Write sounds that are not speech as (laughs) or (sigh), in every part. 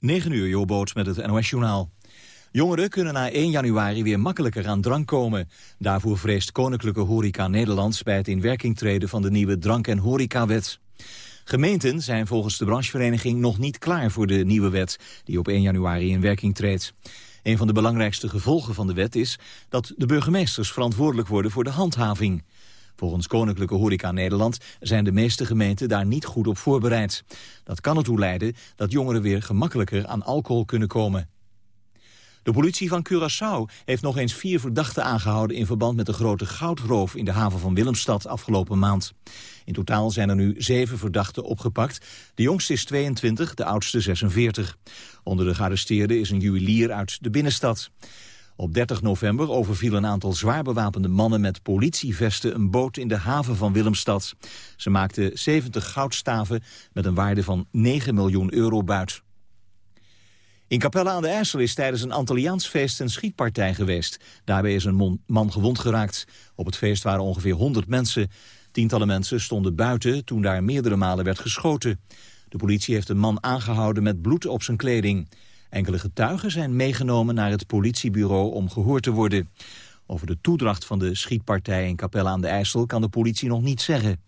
9 uur, Jobboot met het NOS-journaal. Jongeren kunnen na 1 januari weer makkelijker aan drank komen. Daarvoor vreest Koninklijke Horeca Nederland... bij het in werking treden van de nieuwe drank- en horecawet. Gemeenten zijn volgens de branchevereniging nog niet klaar voor de nieuwe wet... die op 1 januari in werking treedt. Een van de belangrijkste gevolgen van de wet is... dat de burgemeesters verantwoordelijk worden voor de handhaving. Volgens Koninklijke Horeca Nederland zijn de meeste gemeenten daar niet goed op voorbereid. Dat kan ertoe leiden dat jongeren weer gemakkelijker aan alcohol kunnen komen. De politie van Curaçao heeft nog eens vier verdachten aangehouden... in verband met de grote goudroof in de haven van Willemstad afgelopen maand. In totaal zijn er nu zeven verdachten opgepakt. De jongste is 22, de oudste 46. Onder de gearresteerden is een juwelier uit de binnenstad. Op 30 november overviel een aantal zwaar bewapende mannen met politievesten een boot in de haven van Willemstad. Ze maakten 70 goudstaven met een waarde van 9 miljoen euro buit. In Capelle aan de IJssel is tijdens een Antilliaansfeest een schietpartij geweest. Daarbij is een man gewond geraakt. Op het feest waren ongeveer 100 mensen. Tientallen mensen stonden buiten toen daar meerdere malen werd geschoten. De politie heeft een man aangehouden met bloed op zijn kleding. Enkele getuigen zijn meegenomen naar het politiebureau om gehoord te worden. Over de toedracht van de schietpartij in Capelle aan de IJssel kan de politie nog niet zeggen.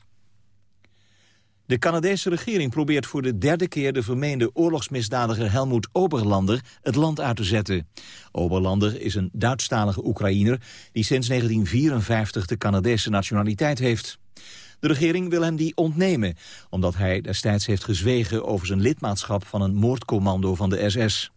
De Canadese regering probeert voor de derde keer de vermeende oorlogsmisdadiger Helmoet Oberlander het land uit te zetten. Oberlander is een Duitsstalige Oekraïner die sinds 1954 de Canadese nationaliteit heeft. De regering wil hem die ontnemen, omdat hij destijds heeft gezwegen over zijn lidmaatschap van een moordcommando van de SS.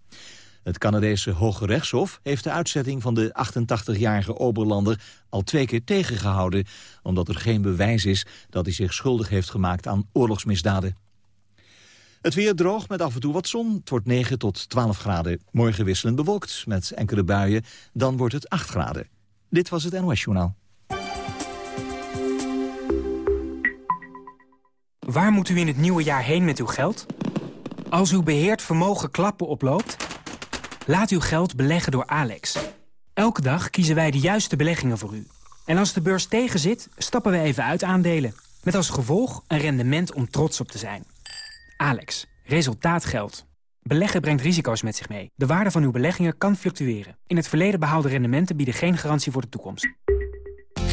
Het Canadese Hoge Rechtshof heeft de uitzetting van de 88-jarige Oberlander al twee keer tegengehouden, omdat er geen bewijs is dat hij zich schuldig heeft gemaakt aan oorlogsmisdaden. Het weer droog met af en toe wat zon. Het wordt 9 tot 12 graden. Morgen wisselend bewolkt met enkele buien. Dan wordt het 8 graden. Dit was het NOS Journaal. Waar moet u in het nieuwe jaar heen met uw geld? Als uw beheerd vermogen klappen oploopt... laat uw geld beleggen door Alex. Elke dag kiezen wij de juiste beleggingen voor u. En als de beurs tegenzit, stappen we even uit aandelen. Met als gevolg een rendement om trots op te zijn. Alex, resultaat geldt. Beleggen brengt risico's met zich mee. De waarde van uw beleggingen kan fluctueren. In het verleden behaalde rendementen bieden geen garantie voor de toekomst.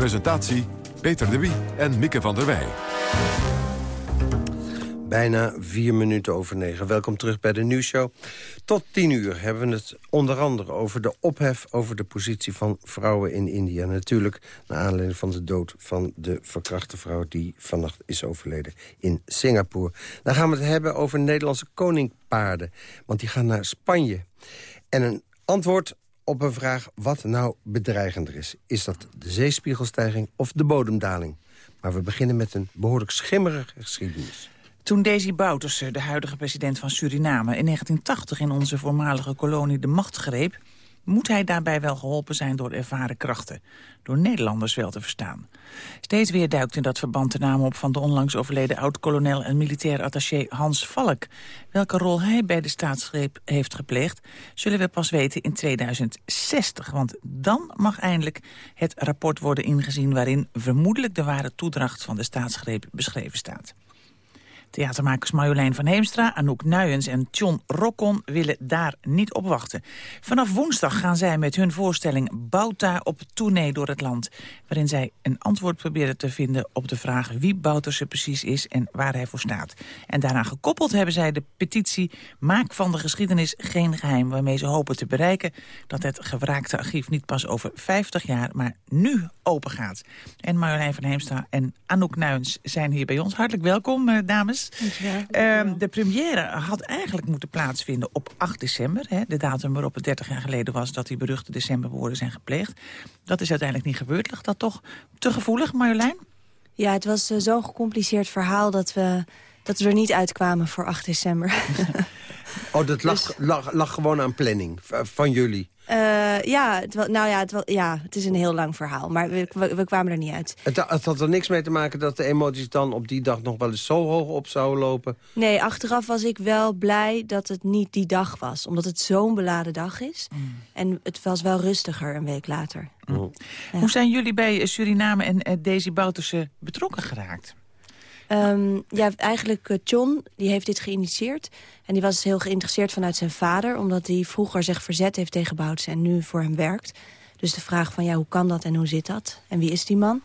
Presentatie Peter de Wie en Mieke van der Wij. Bijna vier minuten over negen. Welkom terug bij de nieuwsshow. Tot tien uur hebben we het onder andere over de ophef... over de positie van vrouwen in India. Natuurlijk naar aanleiding van de dood van de verkrachte vrouw... die vannacht is overleden in Singapore. Dan gaan we het hebben over Nederlandse koningpaarden. Want die gaan naar Spanje. En een antwoord op een vraag wat nou bedreigender is. Is dat de zeespiegelstijging of de bodemdaling? Maar we beginnen met een behoorlijk schimmerige geschiedenis. Toen Daisy Bouterse, de huidige president van Suriname... in 1980 in onze voormalige kolonie de macht greep moet hij daarbij wel geholpen zijn door ervaren krachten. Door Nederlanders wel te verstaan. Steeds weer duikt in dat verband de naam op van de onlangs overleden oud-kolonel en militair attaché Hans Valk. Welke rol hij bij de staatsgreep heeft gepleegd, zullen we pas weten in 2060. Want dan mag eindelijk het rapport worden ingezien waarin vermoedelijk de ware toedracht van de staatsgreep beschreven staat. Theatermakers Marjolein van Heemstra, Anouk Nuyens en John Rokkon willen daar niet op wachten. Vanaf woensdag gaan zij met hun voorstelling Bouta op tournee door het land. Waarin zij een antwoord proberen te vinden op de vraag wie Bouterse precies is en waar hij voor staat. En daaraan gekoppeld hebben zij de petitie Maak van de geschiedenis geen geheim. Waarmee ze hopen te bereiken dat het gewraakte archief niet pas over 50 jaar, maar nu open gaat. En Marjolein van Heemstra en Anouk Nuyens zijn hier bij ons. Hartelijk welkom, eh, dames. Uh, de première had eigenlijk moeten plaatsvinden op 8 december. Hè, de datum waarop het 30 jaar geleden was dat die beruchte decemberwoorden zijn gepleegd. Dat is uiteindelijk niet gebeurd. Lag dat toch te gevoelig, Marjolein? Ja, het was uh, zo'n gecompliceerd verhaal dat we, dat we er niet uitkwamen voor 8 december. (laughs) oh, dat lag, dus... lag, lag gewoon aan planning van jullie? Uh, ja, het, nou ja het, ja, het is een heel lang verhaal, maar we, we, we kwamen er niet uit. Het, het, had er niks mee te maken dat de emoties dan op die dag nog wel eens zo hoog op zouden lopen? Nee, achteraf was ik wel blij dat het niet die dag was. Omdat het zo'n beladen dag is. Mm. En het was wel rustiger een week later. Mm. Ja. Hoe zijn jullie bij Suriname en uh, Daisy Bouterse betrokken geraakt? Um, ja, eigenlijk uh, John, die heeft dit geïnitieerd. En die was heel geïnteresseerd vanuit zijn vader... omdat hij vroeger zich verzet heeft tegen Boutsen en nu voor hem werkt. Dus de vraag van, ja, hoe kan dat en hoe zit dat? En wie is die man?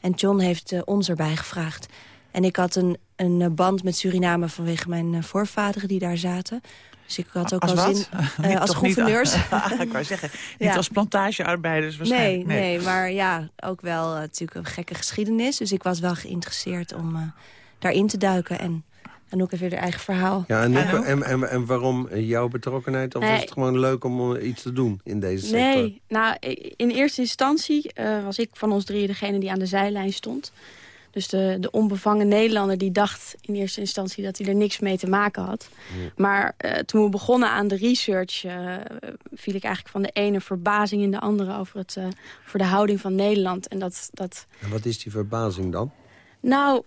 En John heeft uh, ons erbij gevraagd. En ik had een, een uh, band met Suriname vanwege mijn voorvaderen die daar zaten. Dus ik had ook als al zin uh, (laughs) als gouverneurs. (laughs) ik wou zeggen, niet ja. als plantagearbeiders waarschijnlijk. Nee, nee, maar ja, ook wel uh, natuurlijk een gekke geschiedenis. Dus ik was wel geïnteresseerd om uh, daarin te duiken. En Anouk heeft weer haar eigen verhaal. Ja, en, en, en, en, waarom jouw betrokkenheid? Of nee. is het gewoon leuk om iets te doen in deze sector? Nee, nou, in eerste instantie was ik van ons drieën degene die aan de zijlijn stond. Dus de, de onbevangen Nederlander die dacht in eerste instantie dat hij er niks mee te maken had. Ja. Maar uh, toen we begonnen aan de research uh, viel ik eigenlijk van de ene verbazing in de andere over, het, uh, over de houding van Nederland. En, dat, dat... en wat is die verbazing dan? Nou,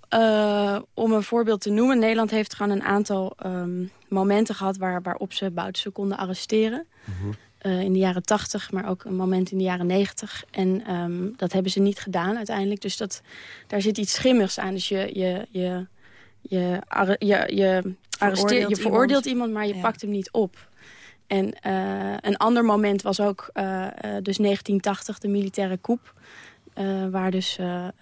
om een voorbeeld te noemen. Nederland heeft gewoon een aantal um, momenten gehad waar, waarop ze Boutsen konden arresteren. -huh. Uh, in de jaren 80, maar ook een moment in de jaren 90. En um, dat hebben ze niet gedaan uiteindelijk. Dus dat, daar zit iets schimmigs aan. Dus je, je, je, je, je, je arresteert, je veroordeelt iemand, maar je ja. pakt hem niet op. En uh, een ander moment was ook uh, dus 1980, de militaire coup. waar dus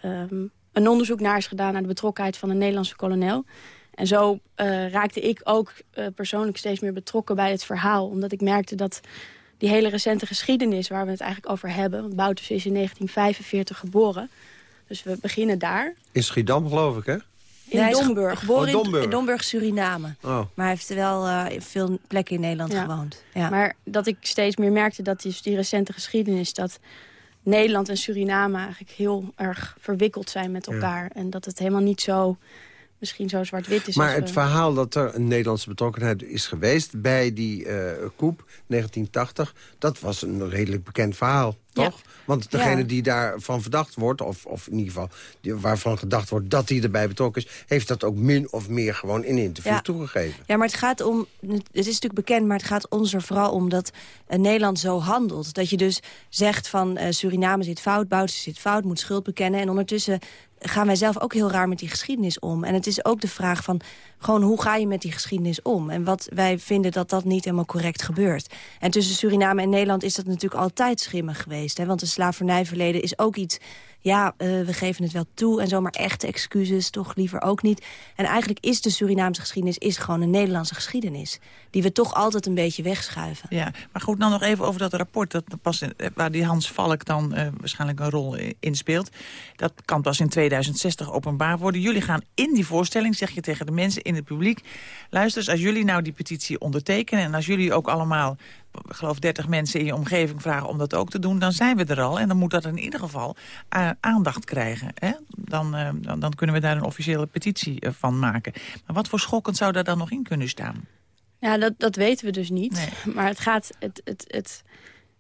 um, een onderzoek naar is gedaan naar de betrokkenheid van een Nederlandse kolonel. En zo raakte ik ook persoonlijk steeds meer betrokken bij het verhaal. Omdat ik merkte dat die hele recente geschiedenis waar we het eigenlijk over hebben. Want Boutus is in 1945 geboren. Dus we beginnen daar. In Schiedam, geloof ik, hè? In nee, Domburg. Geboren oh, Domburg. in Domburg, Suriname. Oh. Maar hij heeft wel uh, veel plekken in Nederland ja. gewoond. Ja. Maar dat ik steeds meer merkte dat die, die recente geschiedenis... dat Nederland en Suriname eigenlijk heel erg verwikkeld zijn met elkaar. Ja. En dat het helemaal niet zo misschien zo zwart-wit is. Maar het we... verhaal dat er een Nederlandse betrokkenheid is geweest... bij die uh, coup 1980, dat was een redelijk bekend verhaal, toch? Ja. Want degene ja. die daarvan verdacht wordt, of, of in ieder geval die, waarvan gedacht wordt dat hij erbij betrokken is... heeft dat ook min of meer gewoon in interview ja. toegegeven. Ja, maar het gaat om, het is natuurlijk bekend, maar het gaat ons er vooral om dat uh, Nederland zo handelt. Dat je dus zegt van uh, Suriname zit fout, Boutsen zit fout, moet schuld bekennen... en ondertussen gaan wij zelf ook heel raar met die geschiedenis om. En het is ook de vraag van, gewoon hoe ga je met die geschiedenis om? En wat wij vinden dat dat niet helemaal correct gebeurt. En tussen Suriname en Nederland is dat natuurlijk altijd schimmig geweest. Hè? Want de slavernijverleden is ook iets ja, uh, we geven het wel toe en zo, maar echte excuses toch liever ook niet. En eigenlijk is de Surinaamse geschiedenis is gewoon een Nederlandse geschiedenis. Die we toch altijd een beetje wegschuiven. Ja, maar goed, dan nog even over dat rapport. Dat pas in, waar die Hans Valk dan uh, waarschijnlijk een rol in speelt. Dat kan pas in 2060 openbaar worden. Jullie gaan in die voorstelling, zeg je tegen de mensen in het publiek... luister als jullie nou die petitie ondertekenen... en als jullie ook allemaal ik geloof 30 mensen in je omgeving vragen om dat ook te doen... dan zijn we er al en dan moet dat in ieder geval uh, aandacht krijgen. Hè? Dan, uh, dan, dan, kunnen we daar een officiële petitie uh, van maken. Maar wat voor schokkend zou daar dan nog in kunnen staan? Ja, dat, dat weten we dus niet. Nee. (laughs) Maar het gaat, het, het, het,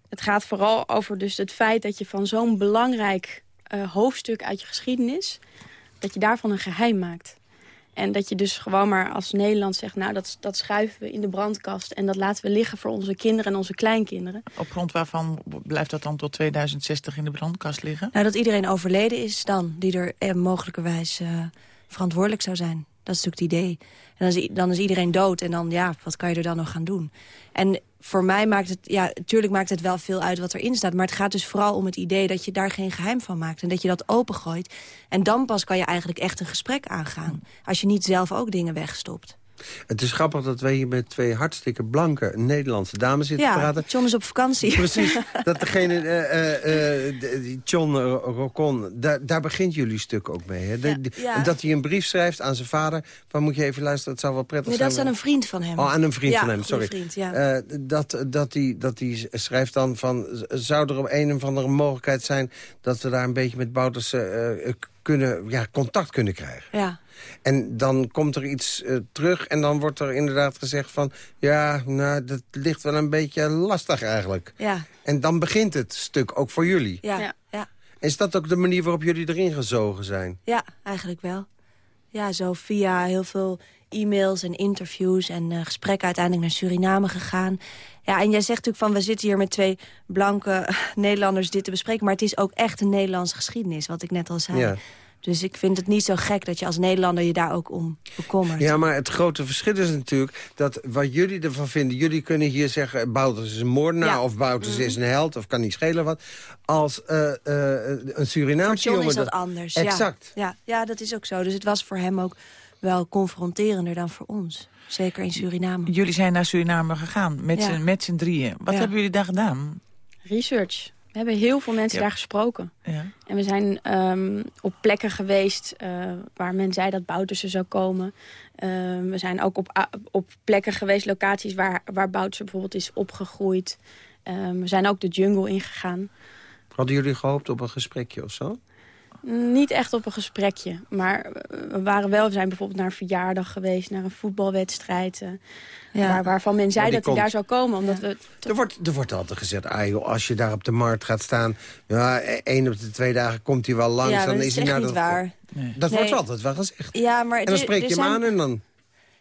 het gaat vooral over dus het feit dat je van zo'n belangrijk hoofdstuk uit je geschiedenis... dat je daarvan een geheim maakt. En dat je dus gewoon maar als Nederland zegt... nou, dat, dat schuiven we in de brandkast... en dat laten we liggen voor onze kinderen en onze kleinkinderen. Op grond waarvan blijft dat dan tot 2060 in de brandkast liggen? Nou, dat iedereen overleden is dan... die er eh, mogelijkerwijs uh, verantwoordelijk zou zijn. Dat is natuurlijk het idee. En dan is, dan is iedereen dood en dan, ja, wat kan je er dan nog gaan doen? En voor mij maakt het, ja, natuurlijk maakt het wel veel uit wat erin staat. Maar het gaat dus vooral om het idee dat je daar geen geheim van maakt. En dat je dat opengooit. En dan pas kan je eigenlijk echt een gesprek aangaan. Als je niet zelf ook dingen wegstopt. Het is grappig dat wij hier met twee hartstikke blanke Nederlandse dames zitten ja, praten. John is op vakantie. Precies, (laughs) dat degene, uh, uh, John Rocon, daar, daar begint jullie stuk ook mee. Hè? De, Ja. Dat hij een brief schrijft aan zijn vader, van moet je even luisteren, het zou wel prettig Nee, zijn. dat is aan een vriend van hem. Oh, aan een vriend van hem, sorry. Vriend, ja. Dat, dat, hij, dat hij schrijft dan van... zou er op een of andere mogelijkheid zijn... dat we daar een beetje met Bouters eh, kunnen, ja, contact kunnen krijgen? ja. En dan komt er iets eh, terug en dan wordt er inderdaad gezegd van... ja, nou, dat ligt wel een beetje lastig eigenlijk. Ja, En dan begint het stuk, ook voor jullie. ja, Ja. ja. Is dat ook de manier waarop jullie erin gezogen zijn? Ja, eigenlijk wel. Ja, zo via heel veel e-mails en interviews en eh, gesprekken uiteindelijk naar Suriname gegaan. Ja, en jij zegt natuurlijk van we zitten hier met twee blanke (laughs) Nederlanders dit te bespreken. Maar het is ook echt een Nederlandse geschiedenis, wat ik net al zei. Ja. Dus ik vind het niet zo gek dat je als Nederlander je daar ook om bekommert. Ja, maar het grote verschil is natuurlijk dat wat jullie ervan vinden... jullie kunnen hier zeggen, Bouters is een moordenaar... Ja. of Bouters is een held, of kan niet schelen wat. Als eh, eh, een Surinaamse jongen... is dat anders. ja. Exact. Ja, ja, dat is ook zo. Dus het was voor hem ook wel confronterender dan voor ons. Zeker in Suriname. Jullie zijn naar Suriname gegaan met Ja. z'n drieën. Wat Ja. hebben jullie daar gedaan? Research. We hebben heel veel mensen Ja. daar gesproken. Ja. En we zijn ehm, op plekken geweest eh, waar men zei dat Bouterse zou komen. Ehm, we zijn ook op, op plekken geweest, locaties waar, waar Bouterse bijvoorbeeld is opgegroeid. Ehm, we zijn ook de jungle ingegaan. Hadden jullie gehoopt op een gesprekje of zo? Niet echt op een gesprekje, maar we waren wel, we zijn bijvoorbeeld naar een verjaardag geweest, naar een voetbalwedstrijd. eh, Ja. waar, waarvan men zei dat hij daar zou komen. Omdat we Er wordt, er wordt altijd gezegd, ah joh, als je daar op de markt gaat staan... ja, één op de twee dagen komt hij wel langs. dan dat is is hij echt naar niet dat- waar. Dat Nee. wordt altijd wel gezegd. Ja, maar En dan spreek je hem zijn- aan en dan...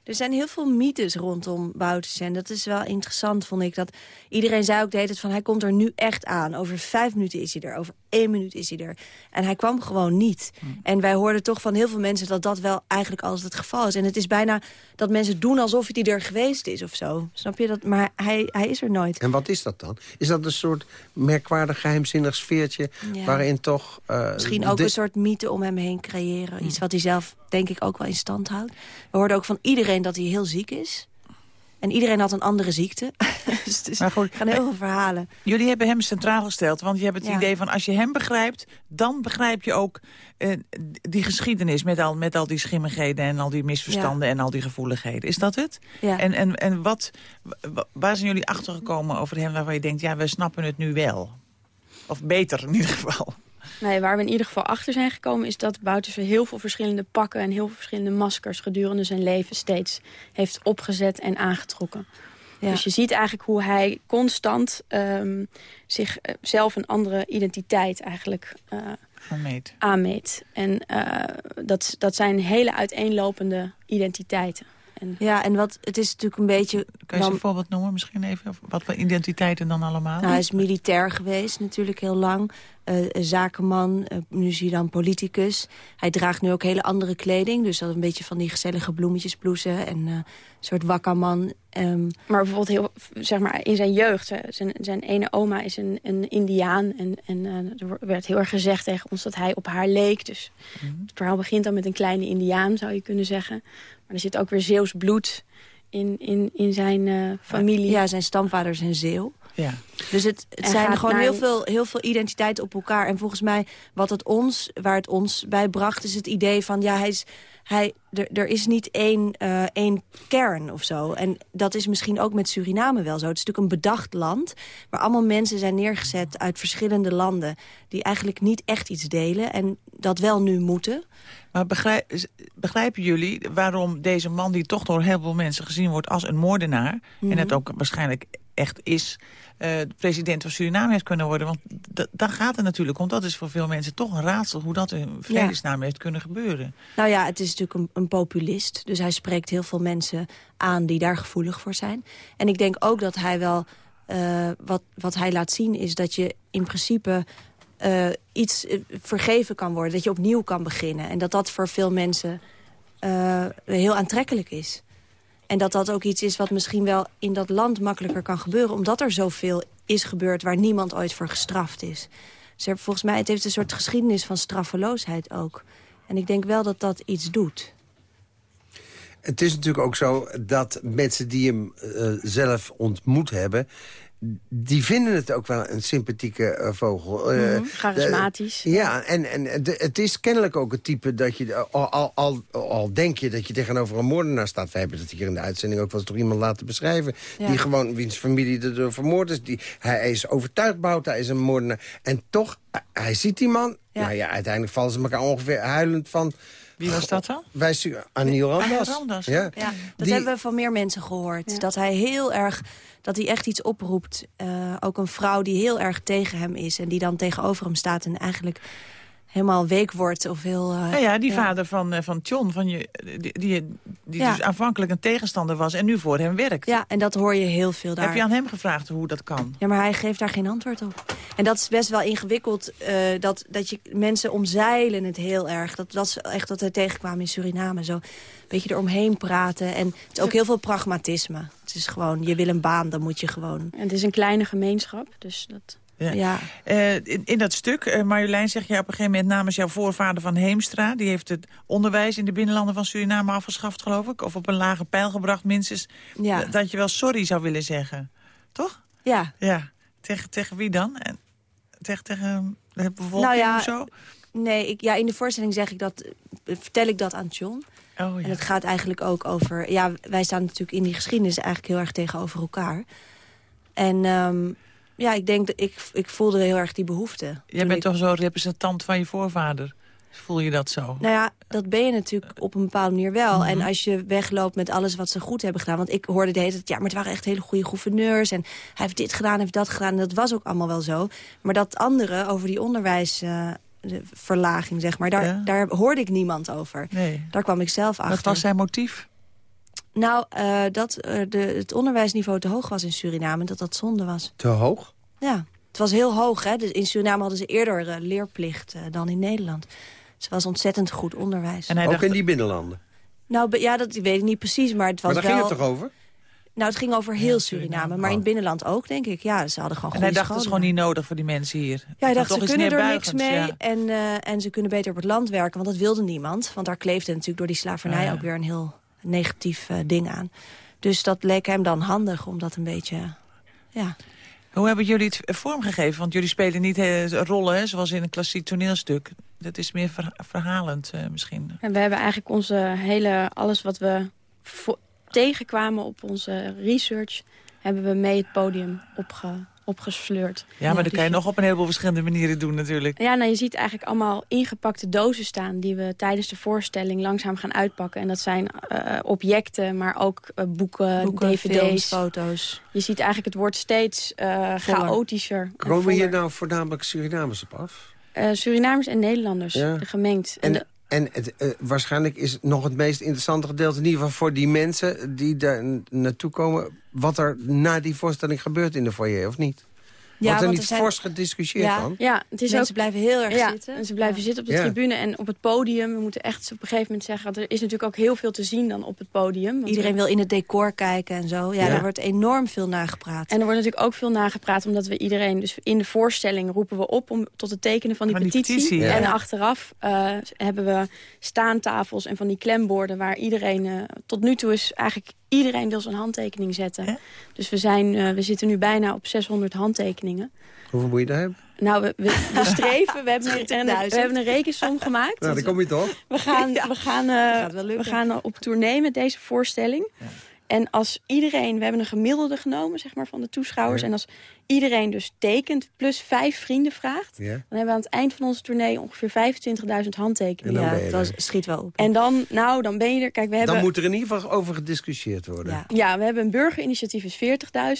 Er zijn heel veel mythes rondom Boutersen. En dat is wel interessant, vond ik. Dat iedereen zei ook de hele tijd van, hij komt er nu echt aan. Over vijf minuten is hij er, over één minuut is hij er. En hij kwam gewoon niet. En wij hoorden toch van heel veel mensen dat dat wel eigenlijk alles het geval is. En het is bijna dat mensen doen alsof hij er geweest is of zo. Snap je dat? Maar hij, hij is er nooit. En wat is dat dan? Is dat een soort merkwaardig geheimzinnig sfeertje... Ja. waarin toch... eh, Misschien ook dit- een soort mythe om hem heen creëren. Iets wat hij zelf, denk ik, ook wel in stand houdt. We hoorden ook van iedereen dat hij heel ziek is. En iedereen had een andere ziekte. (laughs) dus het is- Maar goed, gaan heel veel verhalen. Jullie hebben hem centraal gesteld, want je hebt het Ja. idee van... als je hem begrijpt, dan begrijp je ook eh, die geschiedenis... Met al, met al die schimmigheden en al die misverstanden en al die gevoeligheden. Is dat het? Ja. En, en, en wat, wa- waar zijn jullie achtergekomen over hem waarvan je denkt... ja, we snappen het nu wel? Of beter in ieder geval. Nee, waar we in ieder geval achter zijn gekomen... is dat Bouterse heel veel verschillende pakken en heel veel verschillende maskers... gedurende zijn leven steeds heeft opgezet en aangetrokken. Ja. Dus je ziet eigenlijk hoe hij constant ehm, zichzelf een andere identiteit eigenlijk eh, Van meet. aanmeet. En eh, dat, dat zijn hele uiteenlopende identiteiten. En Ja, en wat, het is natuurlijk een beetje... Kan je dan- een voorbeeld noemen misschien even? Of Wat voor identiteiten dan allemaal? nou, hij is militair geweest natuurlijk heel lang. Eh, een zakenman, eh, nu is hij dan politicus. Hij draagt nu ook hele andere kleding. Dus dat een beetje van die gezellige bloemetjesblouse en eh, een soort wakkerman. Ehm, Maar bijvoorbeeld heel, zeg maar, in zijn jeugd, zijn, zijn ene oma is een, een indiaan. En, en eh, er werd heel erg gezegd tegen ons dat hij op haar leek. Dus het verhaal begint dan met een kleine indiaan, zou je kunnen zeggen. Maar er zit ook weer Zeeuws bloed in, in, in zijn eh, familie. ja, zijn stamvader is een zeeuw. Ja. Dus het, het zijn gewoon naar heel veel, heel veel identiteiten op elkaar. En volgens mij, wat het ons, waar het ons bij bracht... is het idee van, ja, hij is, hij, er, is niet één, eh, één kern of zo. En dat is misschien ook met Suriname wel zo. Het is natuurlijk een bedacht land... waar allemaal mensen zijn neergezet uit verschillende landen... die eigenlijk niet echt iets delen en dat wel nu moeten. Maar begrijp, begrijpen jullie waarom deze man... die toch door heel veel mensen gezien wordt als een moordenaar... en het ook waarschijnlijk echt is... eh, de president van Suriname heeft kunnen worden. Want daar gaat het natuurlijk om. Dat is voor veel mensen toch een raadsel... hoe dat in vredesnaam heeft kunnen gebeuren. Nou ja, het is natuurlijk een, een populist. Dus hij spreekt heel veel mensen aan die daar gevoelig voor zijn. En ik denk ook dat hij wel... eh, wat, wat hij laat zien is dat je in principe eh, iets vergeven kan worden. Dat je opnieuw kan beginnen. En dat dat voor veel mensen heel aantrekkelijk is. En dat dat ook iets is wat misschien wel in dat land makkelijker kan gebeuren... omdat er zoveel is gebeurd waar niemand ooit voor gestraft is. Dus volgens mij het heeft een soort geschiedenis van straffeloosheid ook. En ik denk wel dat dat iets doet. Het is natuurlijk ook zo dat mensen die hem uh, zelf ontmoet hebben die vinden het ook wel een sympathieke uh, vogel. Uh, charismatisch. ja, en, en het is kennelijk ook het type dat je... Al, al, al, al, denk je dat je tegenover een moordenaar staat... we hebben dat hier in de uitzending ook wel eens door iemand laten beschrijven... die gewoon, wiens familie er vermoord is. Die, hij is overtuigd, Bout, hij is een moordenaar. En toch, hij ziet die man... Ja. Nou ja, uiteindelijk vallen ze elkaar ongeveer huilend van... Wie was dat dan? Wij Randas. Randas. Ja. ja. dat hebben we van meer mensen gehoord. Dat hij heel erg dat hij echt iets oproept. Uh, ook een vrouw die heel erg tegen hem is... en die dan tegenover hem staat en eigenlijk helemaal week wordt. Of heel, uh, ja, ja, die vader van, uh, van John, van je, die, die, die ja. dus aanvankelijk een tegenstander was en nu voor hem werkt. Ja, en dat hoor je heel veel daar. Heb je aan hem gevraagd hoe dat kan? Ja, maar hij geeft daar geen antwoord op. En dat is best wel ingewikkeld, uh, dat, dat je mensen omzeilen het heel erg. Dat, dat is echt wat hij tegenkwam in Suriname. Zo een beetje eromheen praten. En het is ook heel veel pragmatisme. Het is gewoon, je wil een baan, dan moet je gewoon... En het is een kleine gemeenschap, dus dat... Ja. Uh, in, in, dat stuk, uh, Marjolein, zeg je op een gegeven moment namens jouw voorvader van Heemstra... die heeft het onderwijs in de binnenlanden van Suriname afgeschaft, geloof ik. Of op een lage pijl gebracht, minstens. Ja. Dat je wel sorry zou willen zeggen. Toch? Ja. Ja. Tegen, tegen wie dan? En tegen, tegen de bevolking nou ja, of zo? Nee, ik, ja, in de voorstelling zeg ik dat, vertel ik dat aan John. Oh, ja. En het gaat eigenlijk ook over... Ja, wij staan natuurlijk in die geschiedenis eigenlijk heel erg tegenover elkaar. En... Um, ja, ik denk dat ik, ik voelde heel erg die behoefte. Jij bent ik... toch zo'n representant van je voorvader? Voel je dat zo? Nou ja, dat ben je natuurlijk op een bepaalde manier wel. Mm -hmm. En als je wegloopt met alles wat ze goed hebben gedaan... want ik hoorde de hele tijd, ja, maar het waren echt hele goede gouverneurs... en hij heeft dit gedaan, heeft dat gedaan. En dat was ook allemaal wel zo. Maar dat andere, over die onderwijsverlaging, uh, zeg maar... Daar, ja. daar hoorde ik niemand over. Nee. Daar kwam ik zelf achter. Wat was zijn motief? Nou, uh, dat uh, de, het onderwijsniveau te hoog was in Suriname. Dat dat zonde was. Te hoog? Ja, het was heel hoog. Hè? Dus in Suriname hadden ze eerder uh, leerplicht dan in Nederland. Dus het was ontzettend goed onderwijs. En hij Ook dacht... in die binnenlanden? Nou, ja, dat weet ik niet precies, maar het was maar daar wel... ging het toch over? Nou, het ging over heel Suriname, Suriname, maar in het binnenland ook, denk ik. Ja, ze hadden gewoon En hij dacht, het is gewoon niet nodig voor die mensen hier. Ja, hij dacht, ze kunnen er niks mee ja. en, uh, en ze kunnen beter op het land werken. Want dat wilde niemand, want daar kleefde natuurlijk door die slavernij Ah, ja. ook weer een heel negatief uh, ding aan. Dus dat leek hem dan handig om dat een beetje... Ja. Hoe hebben jullie het vormgegeven? Want jullie spelen niet uh, rollen, hè, zoals in een klassiek toneelstuk. Dat is meer ver verhalend uh, misschien. En we hebben eigenlijk onze hele, alles wat we tegenkwamen op onze research... hebben we mee het podium opge opgesleurd. Ja, maar ja, dat kan je nog op een heleboel verschillende manieren doen natuurlijk. Ja, nou, je ziet eigenlijk allemaal ingepakte dozen staan... die we tijdens de voorstelling langzaam gaan uitpakken. En dat zijn uh, objecten, maar ook uh, boeken, boeken, dvd's. Films, foto's. Je ziet eigenlijk het wordt steeds uh, chaotischer. Komen hier nou voornamelijk Surinamers op af? Surinamers en Nederlanders, ja. gemengd. En, en, de... en uh, waarschijnlijk is nog het meest interessante gedeelte... in ieder geval voor die mensen die daar naartoe komen... wat er na die voorstelling gebeurt in de foyer, of niet? Ja, Wordt er want niet er zijn... fors gediscussieerd ja, dan? Ja, het is Mensen ook... blijven heel erg ja, zitten. En ze blijven ja. zitten op de Ja. tribune en op het podium. We moeten echt op een gegeven moment zeggen... er is natuurlijk ook heel veel te zien dan op het podium. want Iedereen wil in het decor kijken en zo. Ja, Ja. er wordt enorm veel nagepraat. En er wordt natuurlijk ook veel nagepraat, omdat we iedereen... dus in de voorstelling roepen we op om tot het tekenen van die Van die petitie. En achteraf eh, hebben we staantafels en van die klemborden... waar iedereen, eh, tot nu toe is eigenlijk iedereen wil zijn handtekening zetten. Hè? Dus we, zijn, eh, we zitten nu bijna op 600 handtekeningen. Hoeveel moet je daar hebben? Nou, we, we, we (laughs) streven, we hebben, een, we hebben een rekensom gemaakt. Nou, daar kom je toch? We gaan, (laughs) we gaan, eh, lukken. we gaan op tournee met deze voorstelling. En als iedereen, we hebben een gemiddelde genomen zeg maar, van de toeschouwers. Ja. En als iedereen dus tekent plus vijf vrienden vraagt... Ja. dan hebben we aan het eind van onze tournee ongeveer 25.000 handtekeningen. Ja, dat er. schiet wel op. En dan, nou, dan ben je er. Kijk, we hebben... Dan moet er in ieder geval over gediscussieerd worden. ja. Ja, we hebben een burgerinitiatief is 40.000.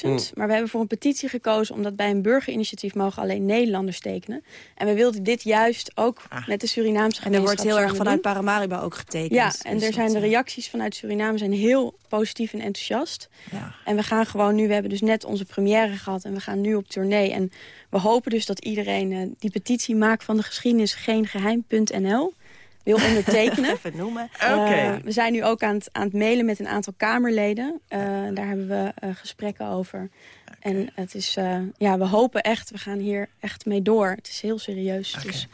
Mm. Maar we hebben voor een petitie gekozen... omdat bij een burgerinitiatief mogen alleen Nederlanders tekenen. En we wilden dit juist ook Ah. met de Surinaamse En er wordt heel erg gemeenschap vanuit Paramaribo ook getekend. Ja, Dus en er dat, zijn de eh, reacties vanuit Suriname zijn heel positief en enthousiast. Ja. En we gaan gewoon nu, we hebben dus net onze première gehad... en we gaan nu op tournee. En we hopen dus dat iedereen eh, die petitie maakt van de geschiedenis geengeheim.nl... wil (laughs) ondertekenen. Even noemen. Uh, we zijn nu ook aan het, aan het mailen met een aantal Kamerleden. Uh, daar hebben we uh, gesprekken over. Okay. En het is, ja, we hopen echt, we gaan hier echt mee door. Het is heel serieus. Okay. Dus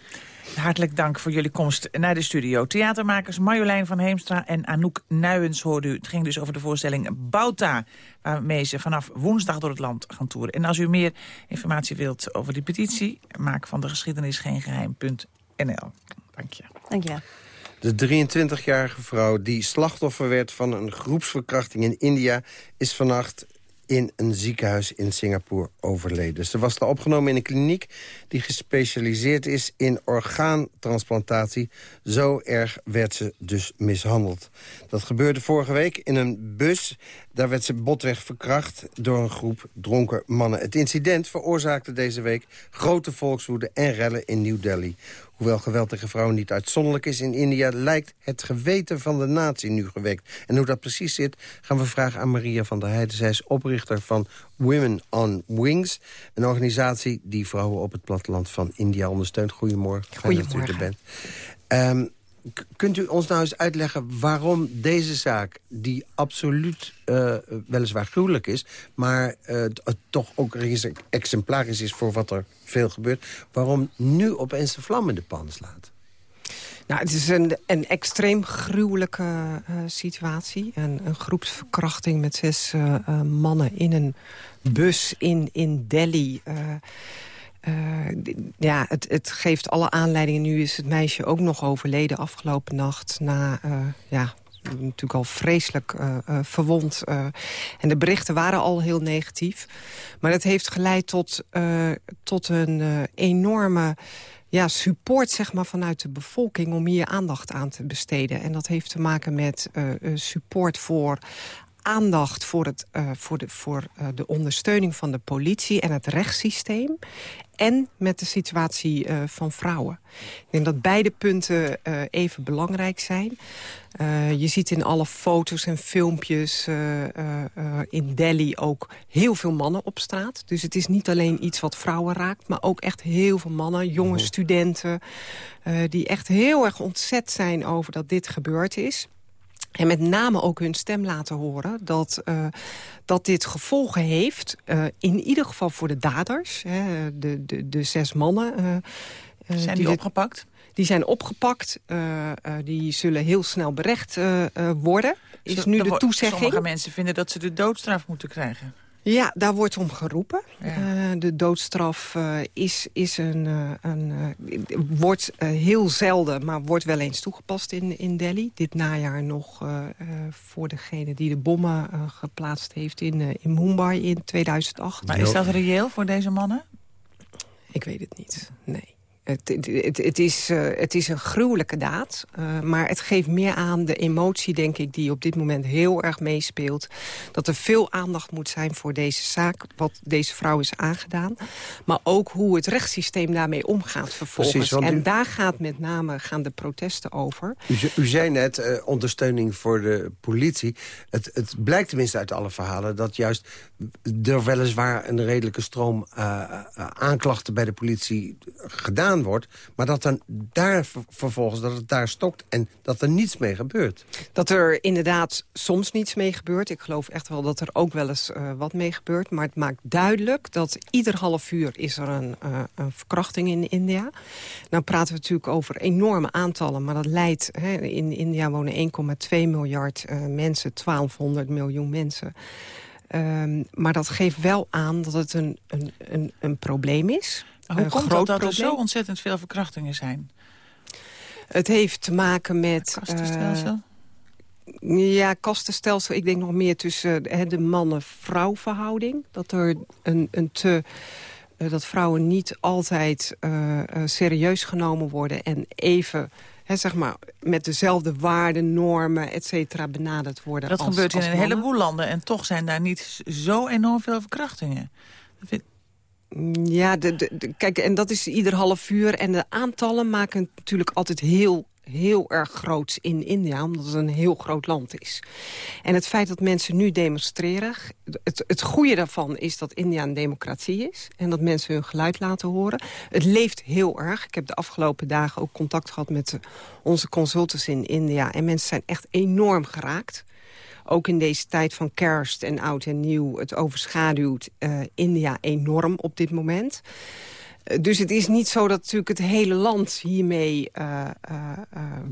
Hartelijk dank voor jullie komst naar de studio. Theatermakers Marjolein van Heemstra en Anouk Nuyens hoorde u. Het ging dus over de voorstelling Bauta... waarmee ze vanaf woensdag door het land gaan toeren. En als u meer informatie wilt over die petitie... maak van de geschiedenis geen geheim.nl. Dank je. Dank je. De 23-jarige vrouw die slachtoffer werd van een groepsverkrachting in India... is vannacht in een ziekenhuis in Singapore overleden. Ze was daar opgenomen in een kliniek die gespecialiseerd is in orgaantransplantatie. Zo erg werd ze dus mishandeld. Dat gebeurde vorige week in een bus. Daar werd ze botweg verkracht door een groep dronken mannen. Het incident veroorzaakte deze week grote volkswoede en rellen in New Delhi. Hoewel geweld tegen vrouwen niet uitzonderlijk is in India... lijkt het geweten van de natie nu gewekt. En hoe dat precies zit, gaan we vragen aan Maria van der Heijden. Zij is oprichter van Women on Wings. Een organisatie die vrouwen op het platteland van India ondersteunt. Goedemorgen. Goedemorgen. Fijn dat u er bent. Um, kunt u ons nou eens uitleggen waarom deze zaak... die absoluut uh, weliswaar gruwelijk is... maar uh, toch ook exemplarisch is voor wat er veel gebeurt... waarom nu opeens de vlam in de pan slaat? Nou, het is een, een extreem gruwelijke situatie. Een, een, groepsverkrachting met zes mannen in een bus in, in Delhi... Uh, ja, het, het, geeft alle aanleidingen. Nu is het meisje ook nog overleden afgelopen nacht... na, uh, ja, natuurlijk al vreselijk uh, verwond. en de berichten waren al heel negatief. Maar het heeft geleid tot, tot een enorme ja, support zeg maar, vanuit de bevolking om hier aandacht aan te besteden. En dat heeft te maken met support voor aandacht voor, het, uh, voor, de, voor uh, de ondersteuning van de politie en het rechtssysteem en met de situatie uh, van vrouwen. Ik denk dat beide punten uh, even belangrijk zijn. Uh, je ziet in alle foto's en filmpjes in Delhi ook heel veel mannen op straat. Dus het is niet alleen iets wat vrouwen raakt... maar ook echt heel veel mannen, jonge oh. studenten... die echt heel erg ontzet zijn over dat dit gebeurd is... En met name ook hun stem laten horen dat, uh, dat dit gevolgen heeft. Uh, in ieder geval voor de daders, hè, de, de, de zes mannen. Uh, zijn die, die opgepakt? Die zijn opgepakt. die zullen heel snel berecht worden. Is nu de toezegging. Sommige mensen vinden dat ze de doodstraf moeten krijgen. Ja, daar wordt om geroepen. Ja. Uh, de doodstraf uh, is, is een, uh, een wordt heel zelden, maar wordt wel eens toegepast in, in Delhi. Dit najaar nog voor degene die de bommen geplaatst heeft in, in Mumbai in 2008. Maar is dat reëel voor deze mannen? Ik weet het niet, nee. Het, het, het, is, uh, het is een gruwelijke daad, uh, maar het geeft meer aan de emotie, denk ik... die op dit moment heel erg meespeelt. Dat er veel aandacht moet zijn voor deze zaak, wat deze vrouw is aangedaan. Maar ook hoe het rechtssysteem daarmee omgaat vervolgens. Precies, en u, daar gaat met name gaan de protesten over. U, u zei net, uh, ondersteuning voor de politie. Het, het blijkt tenminste uit alle verhalen... dat juist er weliswaar een redelijke stroom aanklachten bij de politie gedaan wordt... maar dat dan daar vervolgens dat het daar stokt en dat er niets mee gebeurt. Dat er inderdaad soms niets mee gebeurt. Ik geloof echt wel dat er ook wel eens uh, wat mee gebeurt. Maar het maakt duidelijk dat ieder half uur is er een, uh, een verkrachting in India. Nou praten we natuurlijk over enorme aantallen. Maar dat leidt, hè, in India wonen 1,2 miljard uh, mensen, 1200 miljoen mensen... Um, maar dat geeft wel aan dat het een, een, een, een probleem is. Hoe komt het dat er zo ontzettend veel verkrachtingen zijn? Het heeft te maken met... Kastenstelsel? Uh, ja, kastenstelsel. Ik denk nog meer tussen de mannen-vrouw verhouding. Dat er een, een te... Uh, dat vrouwen niet altijd serieus genomen worden en even He, zeg maar, met dezelfde waarden, normen, et cetera, benaderd worden. Dat als, gebeurt in een heleboel landen en toch zijn daar niet zo enorm veel verkrachtingen. Dat vind, ja, de, kijk, en dat is ieder half uur. En de aantallen maken natuurlijk altijd heel, heel erg groots in India... omdat het een heel groot land is. En het feit dat mensen nu demonstreren... het, het goede daarvan is dat India een democratie is... en dat mensen hun geluid laten horen. Het leeft heel erg. Ik heb de afgelopen dagen ook contact gehad met onze consultants in India... en mensen zijn echt enorm geraakt ook in deze tijd van kerst en oud en nieuw... het overschaduwt uh, India enorm op dit moment. Eh, dus het is niet zo dat natuurlijk het hele land hiermee uh, uh,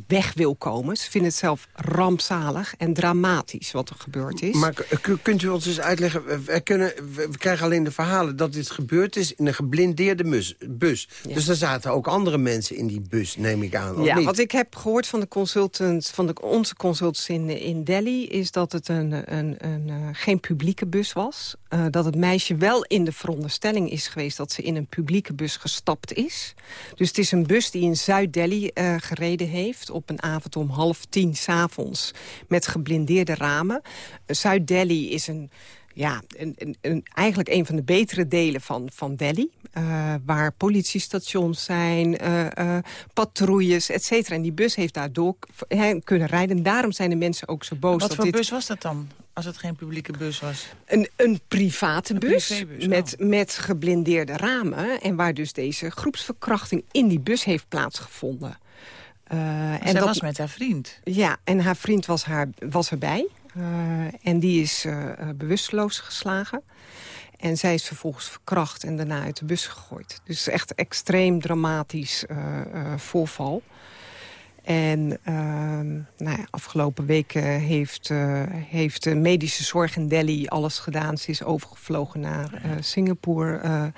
weg wil komen. Ze vinden het zelf rampzalig en dramatisch wat er gebeurd is. Maar kunt u ons eens uitleggen... We, kunnen, we krijgen alleen de verhalen dat dit gebeurd is in een geblindeerde bus. Dus er zaten ook andere mensen in die bus, neem ik aan, Ja, niet? wat ik heb gehoord van, de consultants, van de, onze consultants in, in Delhi... is dat het een, een, een, geen publieke bus was. dat het meisje wel in de veronderstelling is geweest... dat ze in een publieke bus gestapt is. Dus het is een bus die in Zuid-Delhi uh, gereden heeft... op een avond om half tien s'avonds met geblindeerde ramen. Zuid-Delhi is een ja, een, een, een, eigenlijk een van de betere delen van, van Delhi. Uh, waar politiestations zijn, uh, patrouilles, et cetera. En die bus heeft daardoor kunnen rijden. En daarom zijn de mensen ook zo boos. Wat dat voor dit... bus was dat dan? Als het geen publieke bus was? Een, een private een bus, privébus, met, oh. met geblindeerde ramen. En waar dus deze groepsverkrachting in die bus heeft plaatsgevonden. En zij dat, was met haar vriend? Ja, en haar vriend was, haar, was erbij. Uh, en die is uh, bewusteloos geslagen. En zij is vervolgens verkracht en daarna uit de bus gegooid. Dus echt extreem dramatisch voorval. En uh, nou ja, afgelopen weken heeft, heeft de medische zorg in Delhi alles gedaan. Ze is overgevlogen naar Singapore.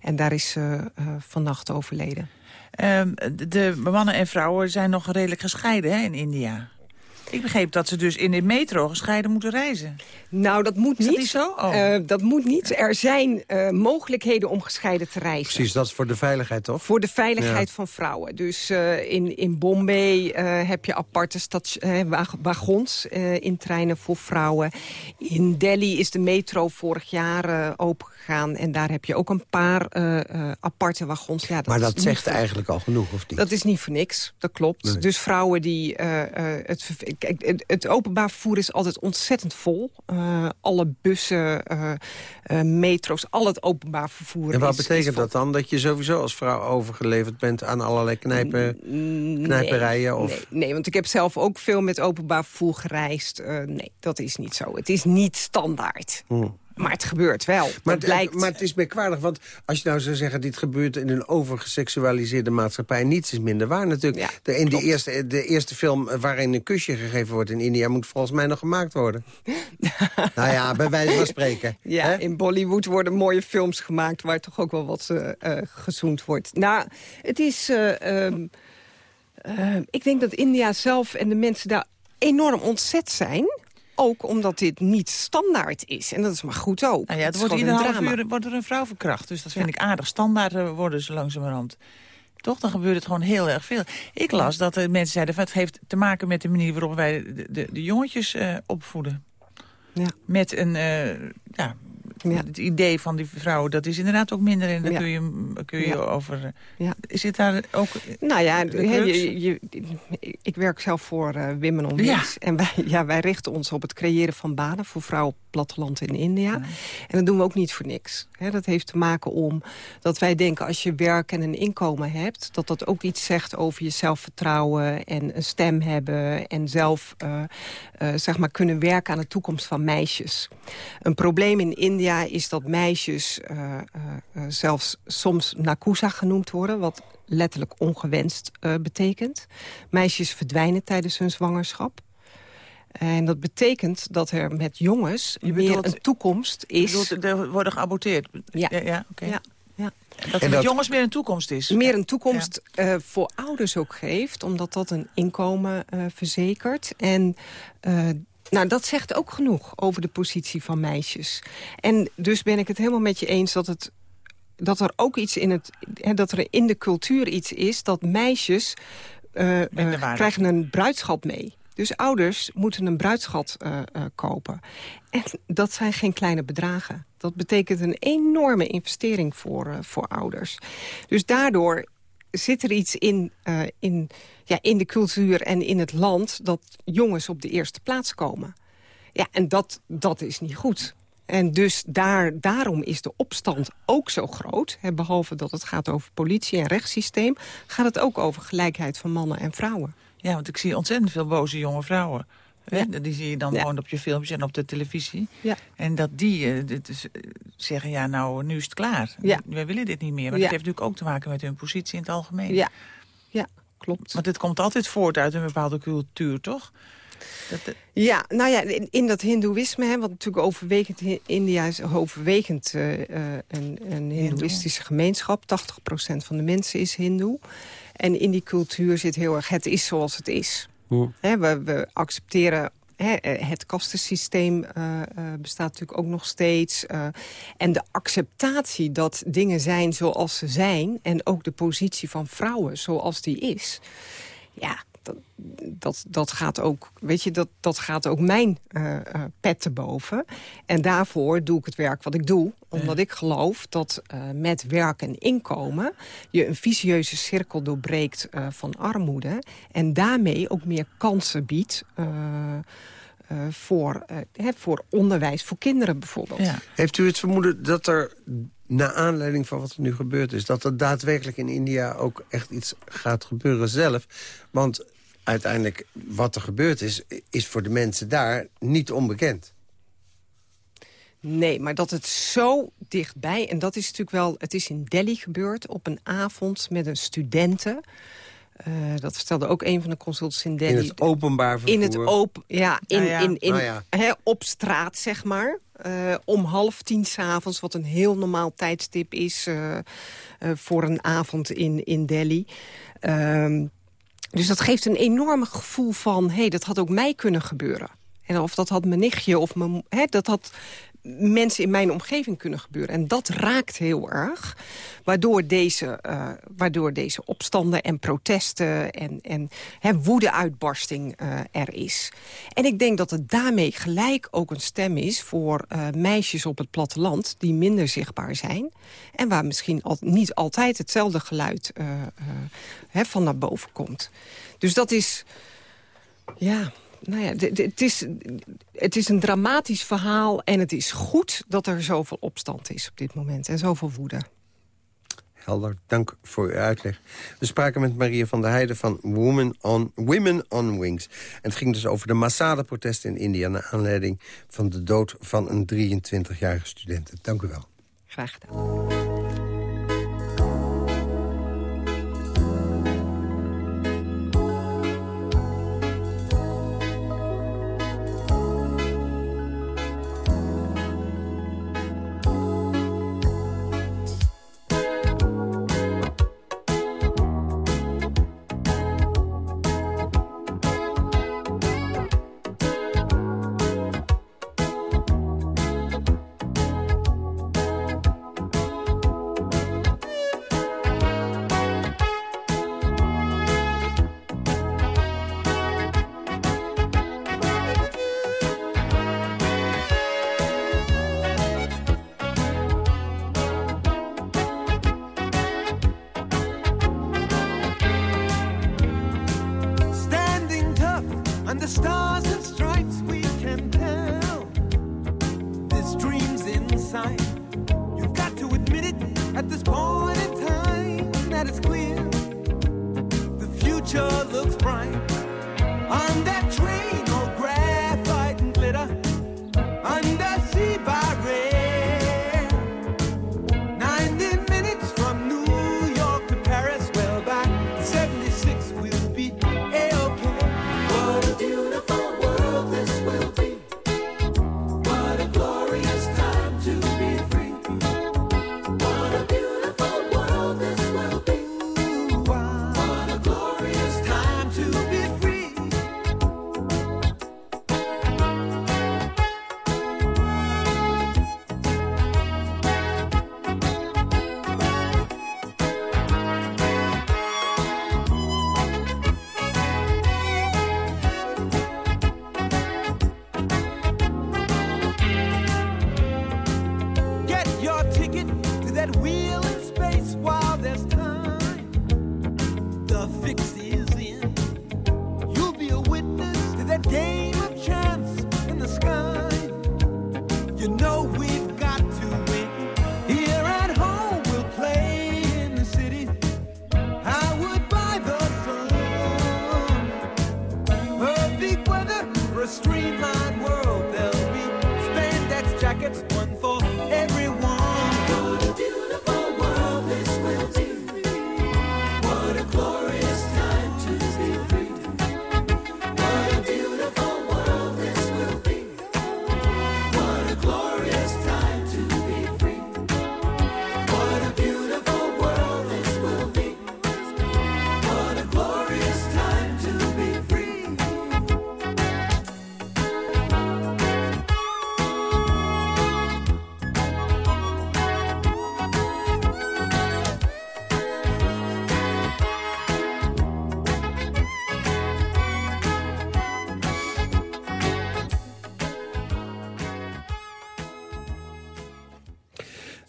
en daar is ze vannacht overleden. Ehm, de mannen en vrouwen zijn nog redelijk gescheiden hè, in India. Ik begreep dat ze dus in de metro gescheiden moeten reizen. Nou, dat moet Is niet. dat niet zo? Oh. Uh, dat moet niet. Er zijn uh, mogelijkheden om gescheiden te reizen. Precies, dat is voor de veiligheid, toch? Voor de veiligheid ja. van vrouwen. Dus uh, in, in Bombay heb je aparte wagons in treinen voor vrouwen. In Delhi is de metro vorig jaar opengegaan. En daar heb je ook een paar aparte wagons. Ja, dat maar dat zegt voor... eigenlijk al genoeg, of niet? Dat is niet voor niks, dat klopt. Nee. Dus vrouwen die... het, kijk, het, openbaar vervoer is altijd ontzettend vol. Uh, alle bussen, uh, uh, metro's, al het openbaar vervoer En wat is, betekent is dat dan? Dat je sowieso als vrouw overgeleverd bent aan allerlei knijpen, knijperijen? Nee, of... nee, nee, want ik heb zelf ook veel met openbaar vervoer gereisd. nee, dat is niet zo. Het is niet standaard. Hmm. Maar het gebeurt wel. Maar, het blijkt... maar het is merkwaardig, want als je nou zou zeggen... dit gebeurt in een overgeseksualiseerde maatschappij... niets is minder waar natuurlijk. Ja, de, in de eerste, de eerste film waarin een kusje gegeven wordt in India... moet volgens mij nog gemaakt worden. (laughs) nou ja, bij wijze van spreken. Ja, in Bollywood worden mooie films gemaakt... waar toch ook wel wat uh, uh, gezoend wordt. Nou, het is... Uh, um, ik denk dat India zelf en de mensen daar enorm ontzet zijn... Ook omdat dit niet standaard is. En dat is maar goed ook. Nou ja, het, het wordt ieder half uur wordt er een vrouw verkracht. Dus dat vind ja. ik aardig. Standaard worden ze langzamerhand. Toch, dan gebeurt het gewoon heel erg veel. Ik las dat er mensen zeiden... Van, het heeft te maken met de manier waarop wij de, de, de jongetjes uh, opvoeden. Ja. Met een... Uh, ja, ja. Het idee van die vrouwen, dat is inderdaad ook minder. En daar ja. kun je, kun je ja. over... Ja. Is het daar ook... Nou ja, je, je, ik werk zelf voor uh, Women on Wheels. En wij, ja, wij richten ons op het creëren van banen voor vrouwen op platteland in India. En dat doen we ook niet voor niks. He, dat heeft te maken om dat wij denken als je werk en een inkomen hebt... dat dat ook iets zegt over je zelfvertrouwen en een stem hebben... en zelf uh, uh, zeg maar kunnen werken aan de toekomst van meisjes. Een probleem in India is dat meisjes uh, uh, uh, zelfs soms nakusa genoemd worden... wat letterlijk ongewenst betekent. Meisjes verdwijnen tijdens hun zwangerschap. En dat betekent dat er met jongens Je meer bedoelt- een toekomst Je is. bedoelt, er worden geaborteerd. Ja. ja, ja, oké. Ja, ja. Dat er En met dat- jongens meer een toekomst is. Meer een toekomst eh, voor ouders ook geeft. Omdat dat een inkomen eh, verzekert. En eh, nou, dat zegt ook genoeg over de positie van meisjes. En dus ben ik het helemaal met je eens dat het dat er ook iets in het hè, dat er in de cultuur iets is dat meisjes Minderwaardig. krijgen een bruidschat mee. Dus ouders moeten een bruidschat eh, kopen. En dat zijn geen kleine bedragen. Dat betekent een enorme investering voor, voor ouders. Dus daardoor zit er iets in, uh, in, ja, in de cultuur en in het land... dat jongens op de eerste plaats komen. Ja, en dat, dat is niet goed. En dus daar, daarom is de opstand ook zo groot. Hè, behalve dat het gaat over politie en rechtssysteem... gaat het ook over gelijkheid van mannen en vrouwen. Ja, want ik zie ontzettend veel boze jonge vrouwen. Die zie je dan gewoon op je filmpjes en op de televisie. Ja. En dat die uh, zeggen, ja, nou, nu is het klaar. Wij willen dit niet meer. Maar dat heeft natuurlijk ook te maken met hun positie in het algemeen. Ja, ja klopt. Want dit komt altijd voort uit een bepaalde cultuur, toch? Dat, Ja, nou ja, in, in dat hindoeïsme, hè, wat natuurlijk overwegend in India is overwegend uh, een, een hindoeïstische gemeenschap. 80% van de mensen is hindoe. En in die cultuur zit heel erg, het is zoals het is. We, accepteren het kastensysteem uh, bestaat natuurlijk ook nog steeds. En de acceptatie dat dingen zijn zoals ze zijn... en ook de positie van vrouwen zoals die is... ja, dat, dat, gaat ook, weet je, dat, dat gaat ook mijn uh, uh, pet te boven. En daarvoor doe ik het werk wat ik doe. Omdat ik geloof dat uh, met werk en inkomen... je een vicieuze cirkel doorbreekt van armoede. En daarmee ook meer kansen biedt... voor, voor onderwijs, voor kinderen bijvoorbeeld. Ja. Heeft u het vermoeden dat er, na aanleiding van wat er nu gebeurd is... dat er daadwerkelijk in India ook echt iets gaat gebeuren zelf? Want uiteindelijk wat er gebeurd is... is voor de mensen daar niet onbekend. Nee, maar dat het zo dichtbij... en dat is natuurlijk wel... het is in Delhi gebeurd op een avond met een studenten... Uh, dat vertelde ook een van de consultants in Delhi. In het openbaar vervoer? In het open, ja, in, ja. in, in, ja. op straat, zeg maar. Uh, om half tien s'avonds, wat een heel normaal tijdstip is... Uh, voor een avond in, in Delhi. Ehm, dus dat geeft een enorm gevoel van... hé, hey, dat had ook mij kunnen gebeuren. En of dat had mijn nichtje of mijn... Hè, dat had mensen in mijn omgeving kunnen gebeuren. En dat raakt heel erg. Waardoor deze, uh, waardoor deze opstanden en protesten en, en hè, woede-uitbarsting uh, er is. En ik denk dat het daarmee gelijk ook een stem is... voor uh, meisjes op het platteland die minder zichtbaar zijn. En waar misschien al, niet altijd hetzelfde geluid van naar boven komt. Dus dat is... Ja, nou ja, het is, het is een dramatisch verhaal en het is goed dat er zoveel opstand is op dit moment en zoveel woede. Helder, dank voor uw uitleg. We spraken met Maria van der Heijden van Women on, Women on Wings. En het ging dus over de massale protesten in India... naar aanleiding van de dood van een 23-jarige student. Dank u wel. Graag gedaan.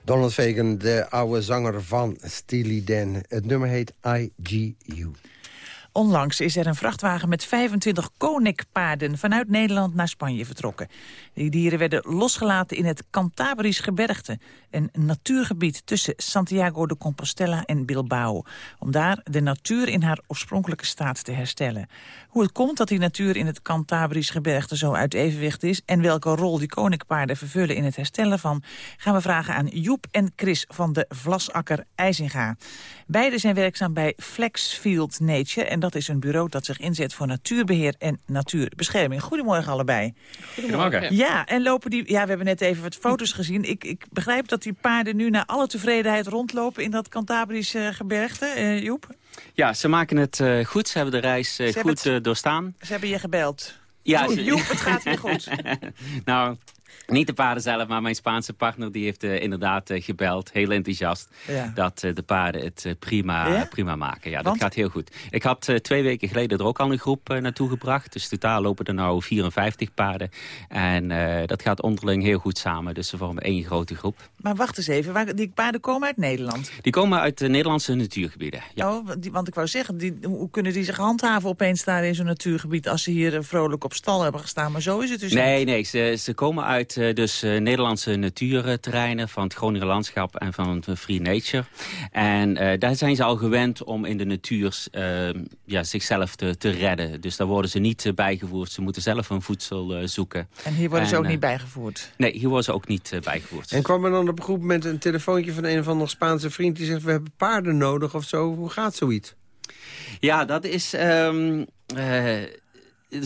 Donald Fagan, de oude zanger van Steely Dan. Het nummer heet IGU. Onlangs is er een vrachtwagen met 25 koninkpaarden vanuit Nederland naar Spanje vertrokken. Die dieren werden losgelaten in het Cantabrisch gebergte, een natuurgebied tussen Santiago de Compostela en Bilbao, om daar de natuur in haar oorspronkelijke staat te herstellen. Hoe het komt dat die natuur in het Cantabrisch gebergte zo uit evenwicht is en welke rol die koninkpaarden vervullen in het herstellen van, gaan we vragen aan Joep en Chris van de Vlasakker IJzinga. Beiden zijn werkzaam bij Flexfield Nature en dat is een bureau dat zich inzet voor natuurbeheer en natuurbescherming. Goedemorgen allebei. Goedemorgen. Ja, en lopen die... Ja, we hebben net even wat foto's gezien. Ik, ik begrijp dat die paarden nu naar alle tevredenheid rondlopen in dat Cantabrische gebergte. Uh, Joep? Ja, ze maken het uh, goed. Ze hebben de reis uh, goed het, doorstaan. Ze hebben je gebeld. Ja, Joep, het gaat weer goed. (laughs) nou, niet de paarden zelf, maar mijn Spaanse partner die heeft uh, inderdaad uh, gebeld. Heel enthousiast ja. dat uh, de paarden het prima, ja? prima maken. Ja, dat gaat heel goed. Ik had twee weken geleden er ook al een groep naartoe gebracht. Dus totaal lopen er nou 54 paarden. En dat gaat onderling heel goed samen. Dus ze vormen één grote groep. Maar wacht eens even, waar, die paarden komen uit Nederland? Die komen uit de Nederlandse natuurgebieden. Ja. Oh, die, want ik wou zeggen, die, hoe kunnen die zich handhaven opeens daar in zo'n natuurgebied... als ze hier vrolijk op stal hebben gestaan? Maar zo is het dus nee, niet. Nee, ze, ze komen uit dus uh, Nederlandse natuurterreinen van het Groninger Landschap en van Free Nature. En uh, daar zijn ze al gewend om in de natuur uh, ja, zichzelf te, te redden. Dus daar worden ze niet bijgevoerd. Ze moeten zelf hun voedsel zoeken. En hier worden en, ze ook niet bijgevoerd? Nee, hier worden ze ook niet bijgevoerd. En kwam er dan op een goed moment een telefoontje van een of andere Spaanse vriend... die zegt, we hebben paarden nodig of zo. Hoe gaat zoiets? Ja, dat is... Um, dus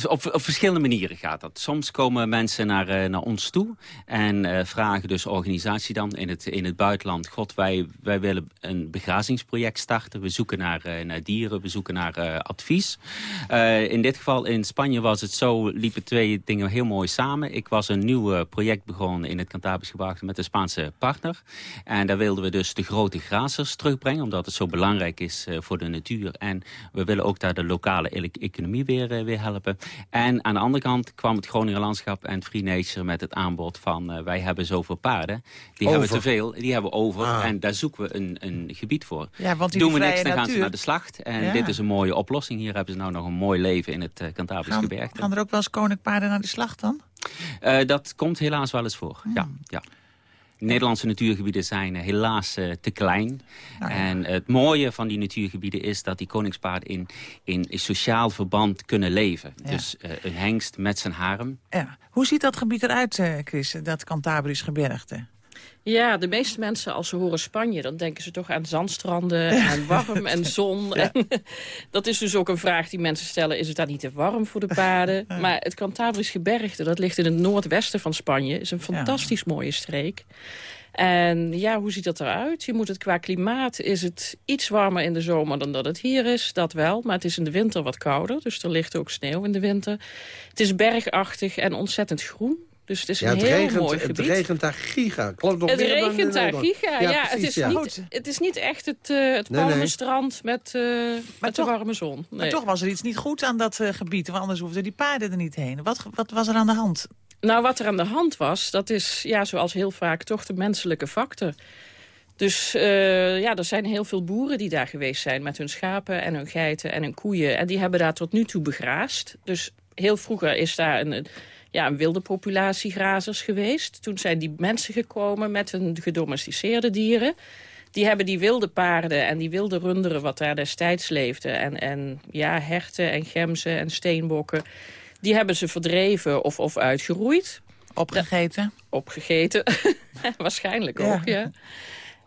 op, op, verschillende manieren gaat dat. Soms komen mensen naar, uh, naar ons toe en uh, vragen dus organisatie dan in het, in het buitenland. God, wij, wij willen een begrazingsproject starten. We zoeken naar, uh, naar dieren, we zoeken naar advies. in dit geval in Spanje was het zo, liepen twee dingen heel mooi samen. Ik was een nieuw project begonnen in het Cantabrisch gebergte met een Spaanse partner. En daar wilden we dus de grote grazers terugbrengen, omdat het zo belangrijk is voor de natuur. En we willen ook daar de lokale economie weer, weer helpen. En aan de andere kant kwam het Groninger Landschap en Free Nature met het aanbod van... Uh, wij hebben zoveel paarden, die over. hebben te veel, die hebben over. Ah. En daar zoeken we een, een gebied voor. Ja, want Doen we niks, dan natuur... gaan ze naar de slacht. En ja. dit is een mooie oplossing. Hier hebben ze nou nog een mooi leven in het uh, Cantabrisch gebergte. Gaan er ook wel eens koninkpaarden naar de slacht dan? Uh, dat komt helaas wel eens voor, hmm. ja. ja. Nederlandse natuurgebieden zijn helaas uh, te klein. Nou ja. En het mooie van die natuurgebieden is dat die koningspaarden in, in, sociaal verband kunnen leven. Ja. Dus uh, een hengst met zijn harem. Ja. Hoe ziet dat gebied eruit, Chris, dat Cantabrisch gebergte? Ja, de meeste mensen als ze horen Spanje... dan denken ze toch aan zandstranden en warm en zon. (laughs) Ja. En, (laughs) dat is dus ook een vraag die mensen stellen. Is het daar niet te warm voor de paarden? Maar het Cantabrisch gebergte, dat ligt in het noordwesten van Spanje... is een fantastisch ja. mooie streek. En ja, hoe ziet dat eruit? Je moet het qua klimaat, is het iets warmer in de zomer dan dat het hier is. Dat wel, maar het is in de winter wat kouder. Dus er ligt ook sneeuw in de winter. Het is bergachtig en ontzettend groen. Dus het is ja, een het heel regent, mooi het gebied. Het regent daar giga. Klopt nog het meer regent daar giga, ja. ja, precies, het, is ja. niet, het is niet echt het, uh, het nee, nee. strand met, uh, met toch, de warme zon. Nee. Maar toch was er iets niet goed aan dat uh, gebied. Want anders hoefden die paarden er niet heen. Wat, wat was er aan de hand? Nou, wat er aan de hand was, dat is ja, zoals heel vaak toch de menselijke factor. Dus uh, ja, er zijn heel veel boeren die daar geweest zijn... met hun schapen en hun geiten en hun koeien. En die hebben daar tot nu toe begraasd. Dus heel vroeger is daar een, ja, een wilde populatie grazers geweest. Toen zijn die mensen gekomen met hun gedomesticeerde dieren. Die hebben die wilde paarden en die wilde runderen wat daar destijds leefde... en, en ja, herten en gemzen en steenbokken... die hebben ze verdreven of, of uitgeroeid. Opgegeten? Opgegeten, (laughs) waarschijnlijk ook, ja.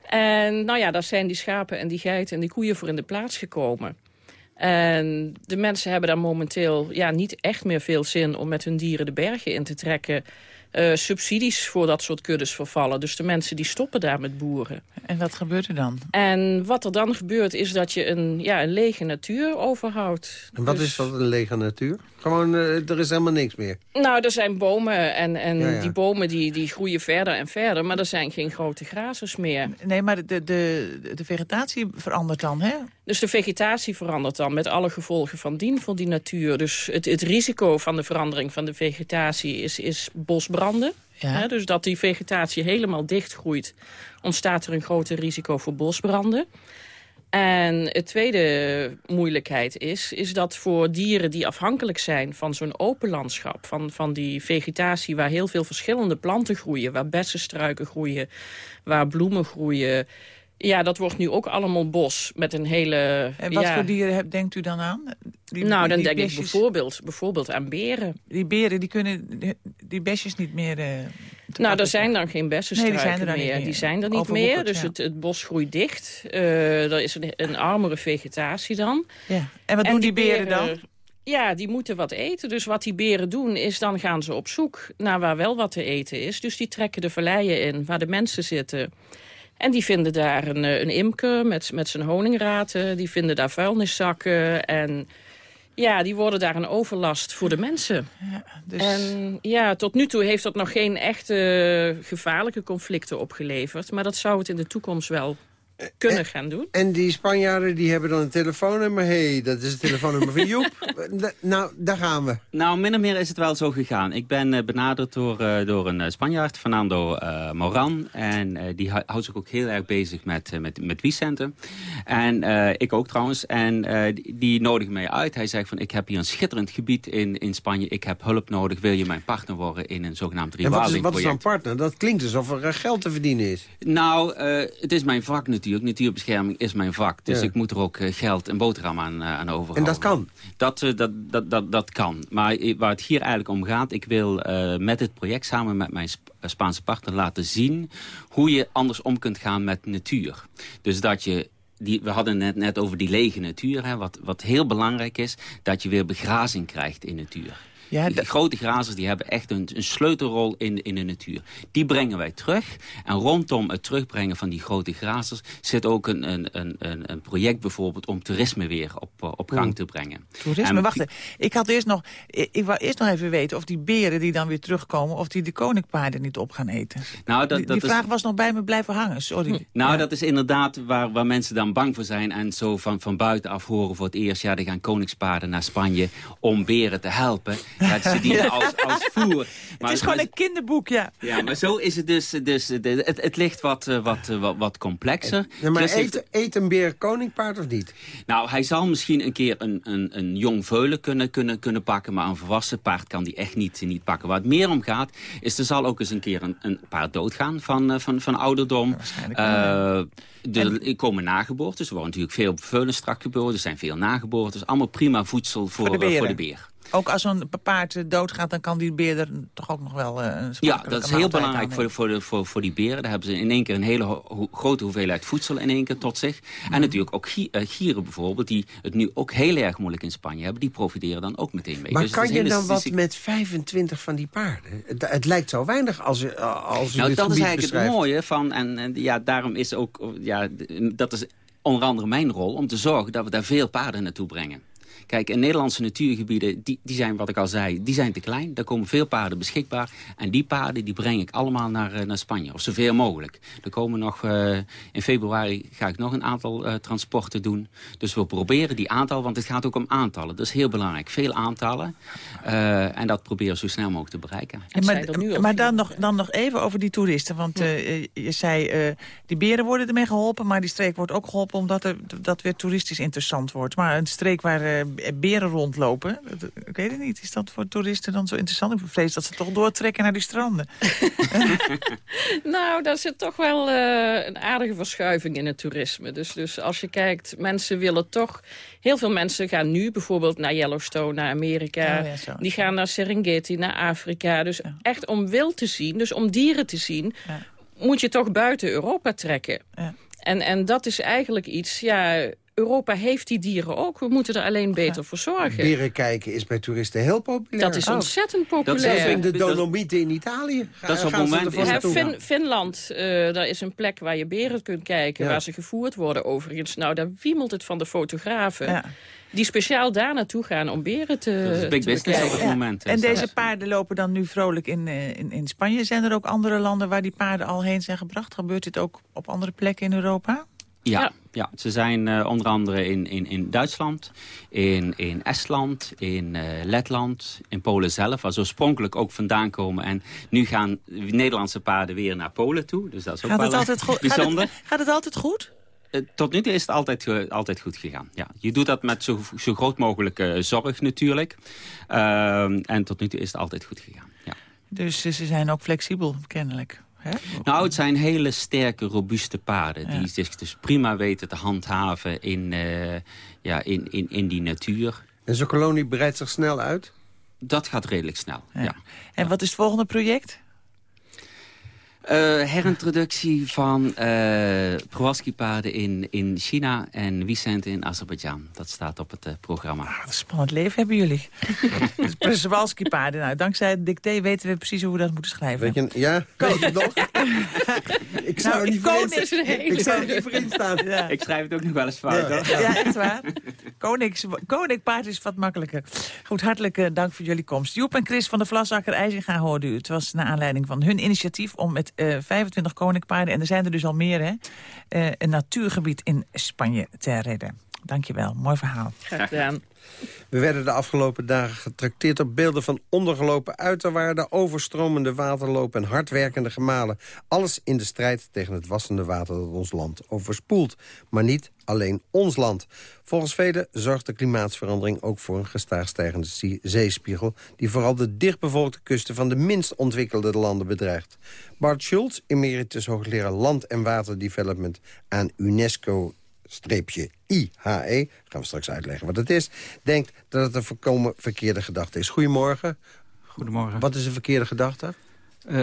En nou ja, daar zijn die schapen en die geiten en die koeien voor in de plaats gekomen. En de mensen hebben daar momenteel ja, niet echt meer veel zin om met hun dieren de bergen in te trekken. Uh, subsidies voor dat soort kuddes vervallen. Dus de mensen die stoppen daar met boeren. En wat gebeurt er dan? En wat er dan gebeurt is dat je een, ja, een lege natuur overhoudt. En wat dus... is dat, een lege natuur? Gewoon, uh, er is helemaal niks meer? Nou, er zijn bomen en, en ja, ja. die bomen die, die groeien verder en verder. Maar er zijn geen grote grazers meer. Nee, maar de, de, de vegetatie verandert dan, hè? Dus de vegetatie verandert dan met alle gevolgen van dien voor die natuur. Dus het, het risico van de verandering van de vegetatie is, is bosbranden. Hè, dus dat die vegetatie helemaal dichtgroeit, ontstaat er een groter risico voor bosbranden. En het tweede moeilijkheid is, is dat voor dieren die afhankelijk zijn van zo'n open landschap, van, van die vegetatie waar heel veel verschillende planten groeien, waar bessenstruiken groeien, waar bloemen groeien, ja, dat wordt nu ook allemaal bos met een hele... En wat ja, voor dieren heb- denkt u dan aan? Die- nou, dan die denk ik bijvoorbeeld, bijvoorbeeld aan beren. Die beren die kunnen die, die besjes niet meer... eh, Nou, er zijn dan geen bessenstruiken Nee, die er meer. niet meer. Die zijn er niet meer, dus ja. het, het bos groeit dicht. Eh, er is een, een armere vegetatie dan. Ja. En wat doen die beren dan? Ja, die moeten wat eten. Dus wat die beren doen, is dan gaan ze op zoek naar waar wel wat te eten is. Dus die trekken de valleien in waar de mensen zitten. En die vinden daar een, eh, een imker met, met zijn honingraten. Die vinden daar vuilniszakken. En ja, die worden daar een overlast voor de mensen. dus- En ja, tot nu toe heeft dat nog geen echte gevaarlijke conflicten opgeleverd. Maar dat zou het in de toekomst wel kunnen gaan doen. En die Spanjaarden die hebben dan een telefoonnummer. Hé, hey, dat is het telefoonnummer van Joep. (laughs) Nou, daar gaan we. Nou, min of meer is het wel zo gegaan. Ik ben eh, benaderd door, eh, door een eh, Spanjaard, Fernando eh, Moran. En eh, die hou- houdt zich ook heel erg bezig met, met, met. En eh, ik ook trouwens. En eh, die, die nodigde mij uit. Hij zegt van, ik heb hier een schitterend gebied in, in Spanje. Ik heb hulp nodig. Wil je mijn partner worden in een zogenaamd En wat is, wat is dan partner? Dat klinkt alsof er geld te verdienen is. Nou, eh, het is mijn vak natuurlijk. Natuurbescherming is mijn vak. Dus Ja. ik moet er ook eh, geld en boterham aan, eh, aan overhouden. En dat kan? Dat, eh, dat, dat, dat, dat kan. Maar waar het hier eigenlijk om gaat... ik wil eh, met dit project samen met mijn Sp- Spaanse partner laten zien... hoe je anders om kunt gaan met natuur. Dus dat je... Die, we hadden het net, net over die lege natuur. Hè, wat, wat heel belangrijk is, dat je weer begrazing krijgt in natuur. Ja, die grote grazers die hebben echt een, een sleutelrol in, in de natuur. Die brengen wij terug. En rondom het terugbrengen van die grote grazers... zit ook een, een, een, een project bijvoorbeeld om toerisme weer op, eh, op gang te brengen. Toerisme, En- wacht even. Ik had eerst nog, ik, ik wou eerst nog even weten of die beren die dan weer terugkomen... of die de koninkpaarden niet op gaan eten. Nou, dat, die dat die is... vraag was nog bij me blijven hangen, sorry. Nou, dat is inderdaad waar, waar mensen dan bang voor zijn... en zo van, van buitenaf horen voor het eerst... ja, er gaan koningspaarden naar Spanje om beren te helpen. Ja, ze dienen als, als (laughs) voer. het is gewoon een kinderboek, ja. Ja, maar zo is het dus. dus de- het, het ligt wat, eh, wat, eh, wat, wat complexer. Ja, maar heeft- eet, eet een beer koningpaard of niet? nou, hij zal misschien een keer een, een, een jong veulen kunnen, kunnen, kunnen pakken... maar een volwassen paard kan die echt niet, niet pakken. Waar het meer om gaat, is er zal ook eens een keer een, een paard doodgaan van, eh, van, van ouderdom. Eh, er komen nageboortes. Er worden natuurlijk veel veulen strak geboren. Er zijn veel nageboortes. Allemaal prima voedsel voor, Voor de beer. Ook als zo'n paard eh, doodgaat, dan kan die beer er toch ook nog wel eh, een Ja, dat is heel belangrijk voor, de- voor, de, voor, voor die beren. Daar hebben ze in één keer een hele ho- grote hoeveelheid voedsel in één keer tot zich. En natuurlijk ook eh, gieren bijvoorbeeld, die het nu ook heel erg moeilijk in Spanje hebben. Die profiteren dan ook meteen mee. Maar Dus kan je dan wat met 25 van die paarden? Het, het lijkt zo weinig als, u- als u Nou, dit dat is eigenlijk beschrijft. het mooie van, en, en ja, daarom is ook, ja, dat is onder andere mijn rol, om te zorgen dat we daar veel paarden naartoe brengen. Kijk, in Nederlandse natuurgebieden, die, die zijn, wat ik al zei, die zijn te klein. Daar komen veel paarden beschikbaar. En die paarden, die breng ik allemaal naar, eh, naar Spanje. Of zoveel mogelijk. Er komen nog, eh, in februari ga ik nog een aantal eh, transporten doen. Dus we proberen die aantal, want het gaat ook om aantallen. Dat is heel belangrijk. Veel aantallen. Eh, en dat proberen we zo snel mogelijk te bereiken. Maar maar dan, nog, dan nog even over die toeristen. Want eh, je zei, eh, die beren worden ermee geholpen... maar die streek wordt ook geholpen omdat er, dat weer toeristisch interessant wordt. Maar een streek waar eh, beren rondlopen, dat- ik weet het niet. Is dat voor toeristen dan zo interessant? Ik vrees dat ze toch doortrekken naar die stranden. (laughs) Nou, daar zit toch wel eh, een aardige verschuiving in het toerisme. Dus, dus als je kijkt, mensen willen toch... Heel veel mensen gaan nu bijvoorbeeld naar Yellowstone, naar Amerika. Oh ja, zo. Die gaan naar Serengeti, naar Afrika. Dus echt om wild te zien, dus om dieren te zien... moet je toch buiten Europa trekken. En, en dat is eigenlijk iets... Ja, Europa heeft die dieren ook. We moeten er alleen beter voor zorgen. Beren kijken is bij toeristen heel populair. Dat is ontzettend Dat populair. is in de Dolomieten in Italië. Ga- Dat is op moment- Ja. Fin- Finland, eh, daar is een plek waar je beren kunt kijken... Ja. waar ze gevoerd worden overigens. Nou, daar wiemelt het van de fotografen... Ja. die speciaal daar naartoe gaan om beren te Dat is big te business op bekijken. het moment. En deze dat. paarden lopen dan nu vrolijk in, eh, in, in Spanje. Zijn er ook andere landen waar die paarden al heen zijn gebracht? Gebeurt dit ook op andere plekken in Europa? Ja, ja. ze zijn uh, onder andere in, in, in Duitsland, in, in Estland, in uh, Letland, in Polen zelf. Waar ze oorspronkelijk ook vandaan komen. En nu gaan Nederlandse paarden weer naar Polen toe. Dus dat is ook gaat wel het altijd goed? bijzonder. Gaat het, gaat het altijd goed? Uh, tot nu toe is het altijd, altijd goed gegaan. Ja. Je doet dat met zo, zo groot mogelijke zorg natuurlijk. Ehm, en tot nu toe is het altijd goed gegaan. Ja. Dus ze zijn ook flexibel, kennelijk. Hè? Nou, het zijn hele sterke, robuuste paarden... die zich dus prima weten te handhaven in, uh, ja, in, in, in die natuur. En zo'n kolonie breidt zich snel uit? Dat gaat redelijk snel, ja. ja. En wat is het volgende project? Uh, herintroductie van uh, Prowaski-paarden in, in China en Wiesent in Azerbeidzjan. Dat staat op het uh, programma. Ah, wat een spannend leven hebben jullie. (laughs) Przewalski-paarden. Nou, dankzij het dicté weten we precies hoe we dat moeten schrijven. Weet je, ja, kan je het nog? (laughs) ik zou nou, er niet konings... voor in, ik zou er niet voor in staan. Ja. Ik schrijf het ook nog wel eens fout. Ja, ja. ja echt waar. Konings, koninkpaard is wat makkelijker. Goed, hartelijk dank voor jullie komst. Joep en Chris van de Vlasakker IJzinga hoorden u. Het was naar aanleiding van hun initiatief om met uh, 25 koninkpaarden, en er zijn er dus al meer, hè, uh, een natuurgebied in Spanje te redden. Dankjewel, mooi verhaal. Graag gedaan. We werden de afgelopen dagen getrakteerd op beelden van ondergelopen uiterwaarden, overstromende waterlopen en hardwerkende gemalen. Alles in de strijd tegen het wassende water dat ons land overspoelt. Maar niet alleen ons land. Volgens velen zorgt de klimaatsverandering ook voor een gestaag stijgende zeespiegel... die vooral de dichtbevolkte kusten van de minst ontwikkelde landen bedreigt. Bart Schulz, emeritus hoogleraar Land- en Waterdevelopment aan UNESCO streepje IHE, gaan we straks uitleggen wat het is... denkt dat het een voorkomen verkeerde gedachte is. Goedemorgen. Goedemorgen. Wat is een verkeerde gedachte? Uh,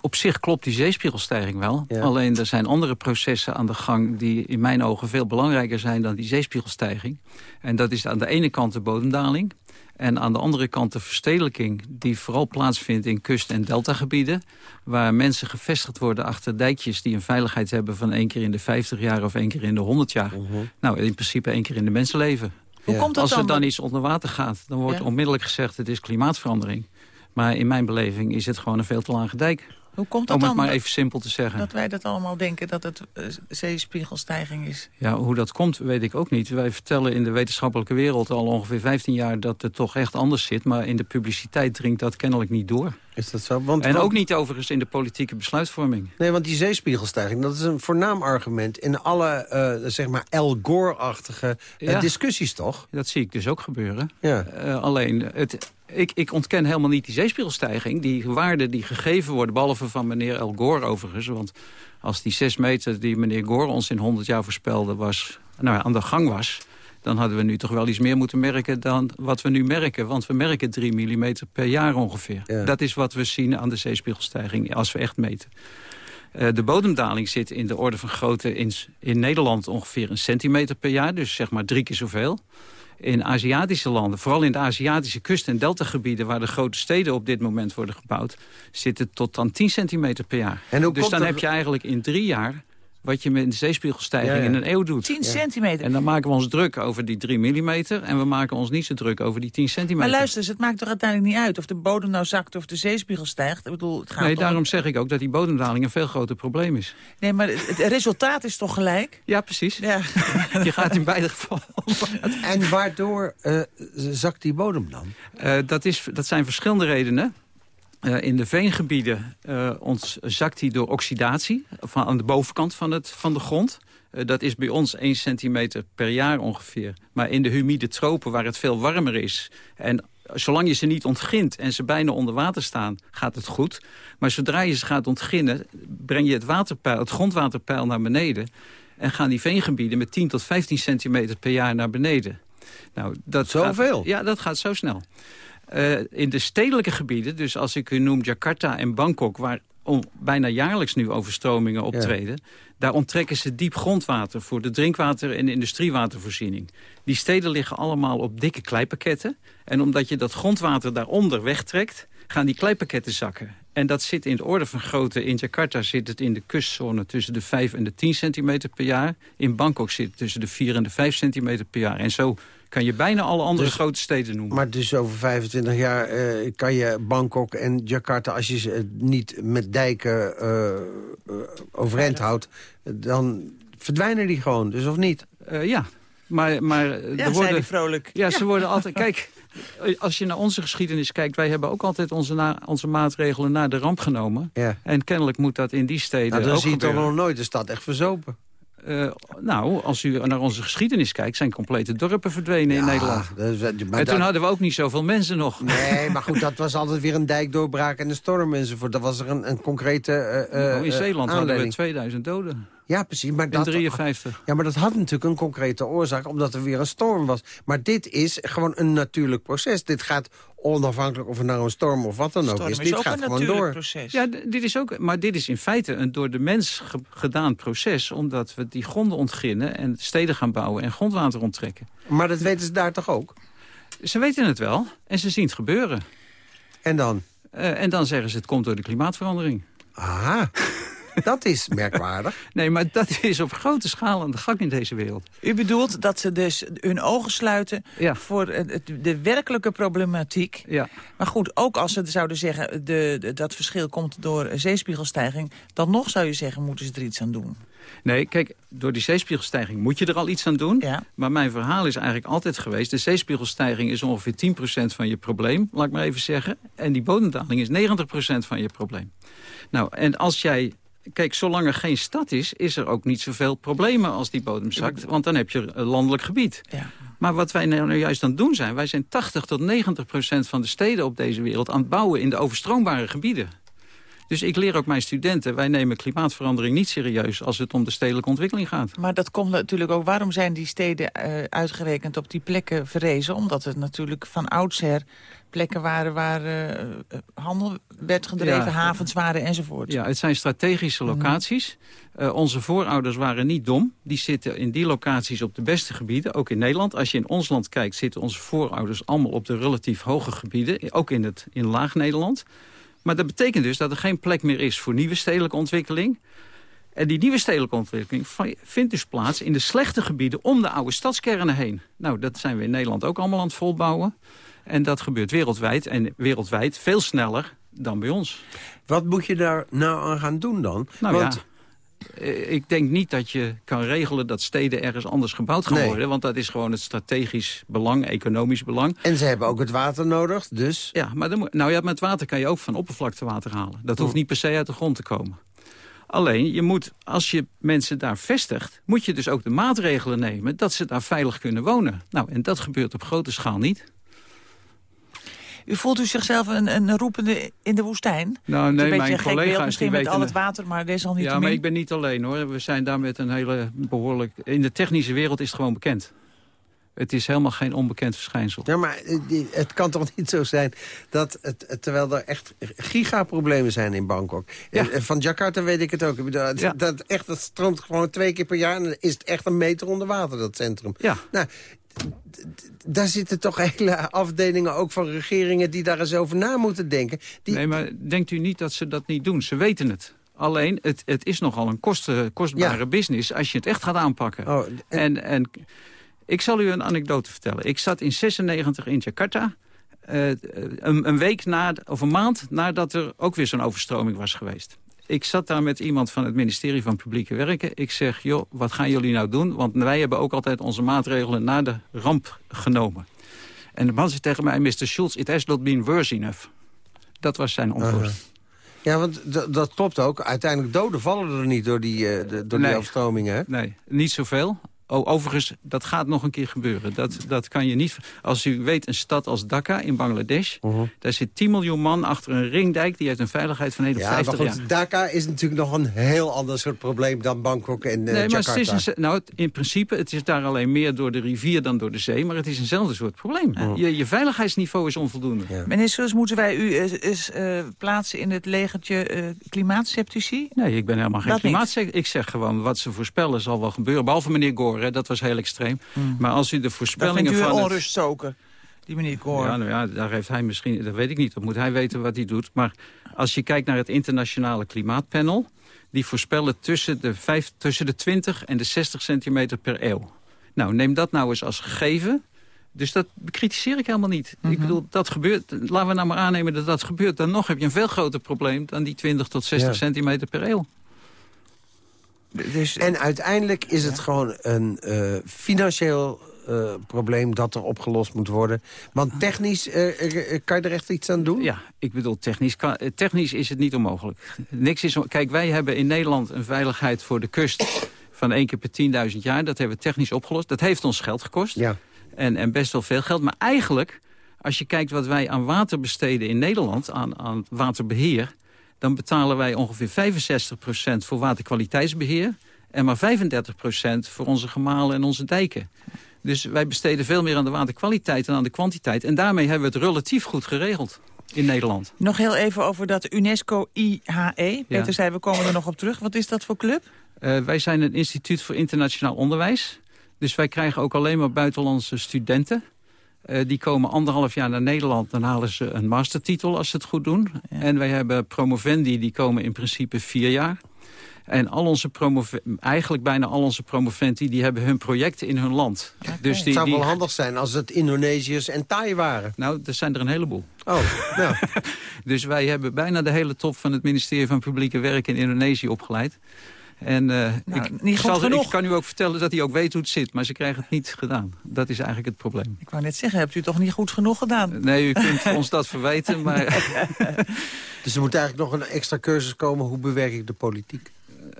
op zich klopt die zeespiegelstijging wel. Ja. Alleen er zijn andere processen aan de gang... die in mijn ogen veel belangrijker zijn dan die zeespiegelstijging. En dat is aan de ene kant de bodemdaling... En aan de andere kant de verstedelijking die vooral plaatsvindt in kust- en deltagebieden. Waar mensen gevestigd worden achter dijkjes die een veiligheid hebben van één keer in de 50 jaar of één keer in de 100 jaar. Uh -huh. Nou, in principe één keer in de mensenleven. Hoe ja. komt dat Als dan? er dan iets onder water gaat, dan wordt Ja. onmiddellijk gezegd het is klimaatverandering. Maar in mijn beleving is het gewoon een veel te lage dijk. Hoe komt dat Om het dan maar even simpel te zeggen. dat wij dat allemaal denken dat het uh, zeespiegelstijging is? Ja, hoe dat komt, weet ik ook niet. Wij vertellen in de wetenschappelijke wereld al ongeveer 15 jaar... dat het toch echt anders zit. Maar in de publiciteit dringt dat kennelijk niet door. Is dat zo? Want, En ook niet overigens in de politieke besluitvorming. Nee, want die zeespiegelstijging, dat is een voornaam argument... in alle, eh, zeg maar, El Gore-achtige eh, Ja. discussies, toch? Dat zie ik dus ook gebeuren. Ja. Eh, alleen, het, ik, ik ontken helemaal niet die zeespiegelstijging. Die waarden die gegeven worden, behalve van meneer El Gore overigens. Want als die zes meter die meneer Gore ons in 100 jaar voorspelde... Was, nou, ja, aan de gang was, dan hadden we nu toch wel iets meer moeten merken... dan wat we nu merken. Want we merken 3 mm per jaar ongeveer. Ja. Dat is wat we zien aan de zeespiegelstijging als we echt meten. Eh, de bodemdaling zit in de orde van grootte in, in Nederland ongeveer een centimeter per jaar. Dus zeg maar drie keer zoveel. In Aziatische landen, vooral in de Aziatische kust- en deltagebieden... waar de grote steden op dit moment worden gebouwd... zit het tot dan 10 centimeter per jaar. En dus dan heb je eigenlijk in drie jaar... wat je met een zeespiegelstijging Ja, ja. in een eeuw doet. 10 centimeter. En dan maken we ons druk over die 3 mm... en we maken ons niet zo druk over die 10 centimeter. Maar luister eens, het maakt toch uiteindelijk niet uit... of de bodem nou zakt of de zeespiegel stijgt? Ik bedoel, het gaat Nee, daarom zeg ik ook dat die bodemdaling een veel groter probleem is. Nee, maar het, het resultaat is toch gelijk? Ja, precies. Ja. (laughs) Je gaat in beide gevallen... (laughs) En waardoor eh, zakt die bodem dan? Eh, dat, is, dat zijn verschillende redenen. Eh, in de veengebieden eh, ons zakt die door oxidatie van, aan de bovenkant van, het, van de grond. Eh, dat is bij ons 1 centimeter per jaar ongeveer. Maar in de humide tropen, waar het veel warmer is... en zolang je ze niet ontgint en ze bijna onder water staan, gaat het goed. Maar zodra je ze gaat ontginnen, breng je het, waterpeil, het grondwaterpeil naar beneden... en gaan die veengebieden met 10 tot 15 centimeter per jaar naar beneden. Nou, dat Zoveel? Gaat, ja, dat gaat zo snel. Uh, in de stedelijke gebieden, dus als ik u noem Jakarta en Bangkok... waar om, bijna jaarlijks nu overstromingen optreden... Ja. daar onttrekken ze diep grondwater voor de drinkwater- en industriewatervoorziening. Die steden liggen allemaal op dikke kleipakketten. En omdat je dat grondwater daaronder wegtrekt, gaan die kleipakketten zakken. En dat zit in de orde van grootte. In Jakarta zit het in de kustzone tussen de 5 en de 10 centimeter per jaar. In Bangkok zit het tussen de 4 en de 5 centimeter per jaar. En zo kan je bijna alle andere Dus- grote steden noemen. Maar dus over 25 jaar eh, kan je Bangkok en Jakarta... als je ze niet met dijken eh, eh, overeind houdt... dan verdwijnen die gewoon, dus of niet? Uh, ja, maar... maar ja, er worden, vrolijk. Ja, ze worden altijd... (laughs) Kijk, als je naar onze geschiedenis kijkt... wij hebben ook altijd onze, na, onze maatregelen naar de ramp genomen. Ja. En kennelijk moet dat in die steden nou, dan ook zie je toch nog nooit de stad echt verzopen. Uh, nou, als u naar onze geschiedenis kijkt... zijn complete dorpen verdwenen in Nederland. Dat, en toen hadden we ook niet zoveel mensen nog. Nee, (laughs) maar goed, dat was altijd weer een dijkdoorbraak en een storm enzovoort. Dat was er een, een concrete uh, In Zeeland hadden we 2000 doden. Ja, precies. Maar in dat, 53. Ja, maar dat had natuurlijk een concrete oorzaak... omdat er weer een storm was. Maar dit is gewoon een natuurlijk proces. Dit gaat onafhankelijk of er nou een storm of wat dan ook is. Dit gaat gewoon door. Proces. Ja, dit is ook, maar dit is in feite een door de mens gedaan proces... omdat we die gronden ontginnen en steden gaan bouwen en grondwater onttrekken. Maar dat weten ze daar toch ook? Ze weten het wel en ze zien het gebeuren. En dan? Uh, en dan zeggen ze het komt door de klimaatverandering. Aha. Dat is merkwaardig. (laughs) nee, maar dat is op grote schaal aan de gang in deze wereld. U bedoelt dat ze dus hun ogen sluiten voor de werkelijke problematiek. Ja. Maar goed, ook als ze zouden zeggen de, dat verschil komt door zeespiegelstijging... dan nog zou je zeggen, moeten ze er iets aan doen. Nee, kijk, door die zeespiegelstijging moet je er al iets aan doen. Ja. Maar mijn verhaal is eigenlijk altijd geweest... de zeespiegelstijging is ongeveer 10% van je probleem, laat ik maar even zeggen. En die bodemdaling is 90% van je probleem. Nou, en als jij kijk, zolang er geen stad is, is er ook niet zoveel problemen als die bodem zakt. Want dan heb je een landelijk gebied. Ja. Maar wat wij nou juist aan het doen zijn... wij zijn 80 tot 90 procent van de steden op deze wereld... aan het bouwen in de overstroombare gebieden. Dus ik leer ook mijn studenten, wij nemen klimaatverandering niet serieus... als het om de stedelijke ontwikkeling gaat. Maar dat komt natuurlijk ook, waarom zijn die steden uh, uitgerekend op die plekken verrezen? Omdat het natuurlijk van oudsher plekken waren waar uh, handel werd gedreven, havens waren enzovoort. Ja, het zijn strategische mhm. locaties. Uh, onze voorouders waren niet dom. Die zitten in die locaties op de beste gebieden, ook in Nederland. Als je in ons land kijkt, zitten onze voorouders allemaal op de relatief hoge gebieden. Ook in, het, in laag Nederland. Maar dat betekent dus dat er geen plek meer is voor nieuwe stedelijke ontwikkeling. En die nieuwe stedelijke ontwikkeling vindt dus plaats in de slechte gebieden om de oude stadskernen heen. Nou, dat zijn we in Nederland ook allemaal aan het volbouwen. En dat gebeurt wereldwijd en wereldwijd veel sneller dan bij ons. Wat moet je daar nou aan gaan doen dan? Nou Want... ja, eh, ik denk niet dat je kan regelen dat steden ergens anders gebouwd gaan worden. Want dat is gewoon het strategisch belang, economisch belang. En ze hebben ook het water nodig, dus... Ja, maar dan, nou ja, met water kan je ook van oppervlaktewater halen. Dat hoeft niet per se uit de grond te komen. Alleen, je moet, als je mensen daar vestigt... moet je dus ook de maatregelen nemen dat ze daar veilig kunnen wonen. Nou, en dat gebeurt op grote schaal niet. U voelt u zichzelf een, een roepende in de woestijn? Nou, nee, mijn collega's misschien met al het water, maar deze al niet Ja, maar ik ben niet alleen hoor. We zijn daar met een hele behoorlijk... In de technische wereld is het gewoon bekend. Het is helemaal geen onbekend verschijnsel. Ja, maar eh, het kan toch niet zo zijn dat, het, terwijl er echt gigaproblemen zijn in Bangkok. Ja. Van Jakarta weet ik het ook. Dat, ja. dat, echt, dat stroomt gewoon twee keer per jaar en dan is het echt een meter onder water, dat centrum. Ja. Nou, daar zitten toch hele afdelingen ook van regeringen... die daar eens over na moeten denken. Die... Nee, maar denkt u niet dat ze dat niet doen? Ze weten het. Alleen, het, het is nogal een kosten, kostbare business als je het echt gaat aanpakken. Oh, en... en... ik zal u een anekdote vertellen. Ik zat in 96 in Jakarta. Uh, een, een, week na, of een maand nadat er ook weer zo'n overstroming was geweest ik zat daar met iemand van het ministerie van Publieke Werken. Ik zeg, joh, wat gaan jullie nou doen? Want wij hebben ook altijd onze maatregelen na de ramp genomen. En de man zei tegen mij, Mr. Schulz, it has not been worse enough. Dat was zijn antwoord. Ja, want dat klopt ook. Uiteindelijk doden vallen er niet door die, uh, door die overstromingen. Nee, niet zoveel. Oh, overigens, dat gaat nog een keer gebeuren. Dat, dat kan je niet... Als u weet, een stad als Dhaka in Bangladesh... Uh daar zit 10 miljoen man achter een ringdijk... die heeft een veiligheid van 51 ja, maar goed, Dhaka is natuurlijk nog een heel ander soort probleem... dan Bangkok en uh, nee, Jakarta. Maar het is nou, in principe, het is daar alleen meer door de rivier dan door de zee... maar het is eenzelfde soort probleem. Je, je veiligheidsniveau is onvoldoende. Ja. Meneer moeten wij u eens uh, plaatsen in het legertje uh, klimaatseptici? Nee, ik ben helemaal geen klimaatcepticus. Ik zeg gewoon, wat ze voorspellen zal wel gebeuren. Behalve meneer Gore dat was heel extreem. Hmm. Maar als u de voorspellingen van... u onrust zoeken, die meneer Koor. Ja, nou ja, daar heeft hij misschien... Dat weet ik niet, dat moet hij weten wat hij doet. Maar als je kijkt naar het internationale klimaatpanel... die voorspellen tussen de, 5, tussen de 20 en de 60 centimeter per eeuw. Nou, neem dat nou eens als gegeven... Dus dat bekritiseer ik helemaal niet. Ik mhm. bedoel, dat gebeurt. Laten we nou maar aannemen dat dat gebeurt. Dan nog heb je een veel groter probleem dan die 20 tot 60 centimeter per eeuw. Dus, en uiteindelijk is het gewoon een uh, financieel uh, probleem dat er opgelost moet worden. Want technisch uh, kan je er echt iets aan doen? Ja, ik bedoel, technisch, kan, technisch is het niet onmogelijk. Niks is, kijk, wij hebben in Nederland een veiligheid voor de kust van één keer per 10.000 jaar. Dat hebben we technisch opgelost. Dat heeft ons geld gekost. Ja. En, en best wel veel geld. Maar eigenlijk, als je kijkt wat wij aan water besteden in Nederland... aan, aan waterbeheer... dan betalen wij ongeveer 65% voor waterkwaliteitsbeheer... en maar 35% voor onze gemalen en onze dijken. Dus wij besteden veel meer aan de waterkwaliteit dan aan de kwantiteit. En daarmee hebben we het relatief goed geregeld in Nederland. Nog heel even over dat UNESCO IHE. Peter zei, we komen er nog op terug. Wat is dat voor club? Uh, wij zijn een instituut voor internationaal onderwijs. Dus wij krijgen ook alleen maar buitenlandse studenten. Uh, die komen anderhalf jaar naar Nederland. Dan halen ze een mastertitel als ze het goed doen. En wij hebben promovendi, die komen in principe vier jaar. En al onze eigenlijk bijna al onze promoventi... die hebben hun projecten in hun land. Dus die, het zou wel handig zijn als het Indonesiërs en Thai waren. Nou, er zijn er een heleboel. Oh, nou. (laughs) dus wij hebben bijna de hele top van het ministerie van Publieke Werk in Indonesië opgeleid. En uh, nou, ik, niet zal, ik kan u ook vertellen dat hij ook weet hoe het zit. Maar ze krijgen het niet gedaan. Dat is eigenlijk het probleem. Ik wou net zeggen, hebt u toch niet goed genoeg gedaan? Nee, u kunt (laughs) ons dat verwijten. Maar... (laughs) dus er moet eigenlijk nog een extra cursus komen. Hoe bewerk ik de politiek?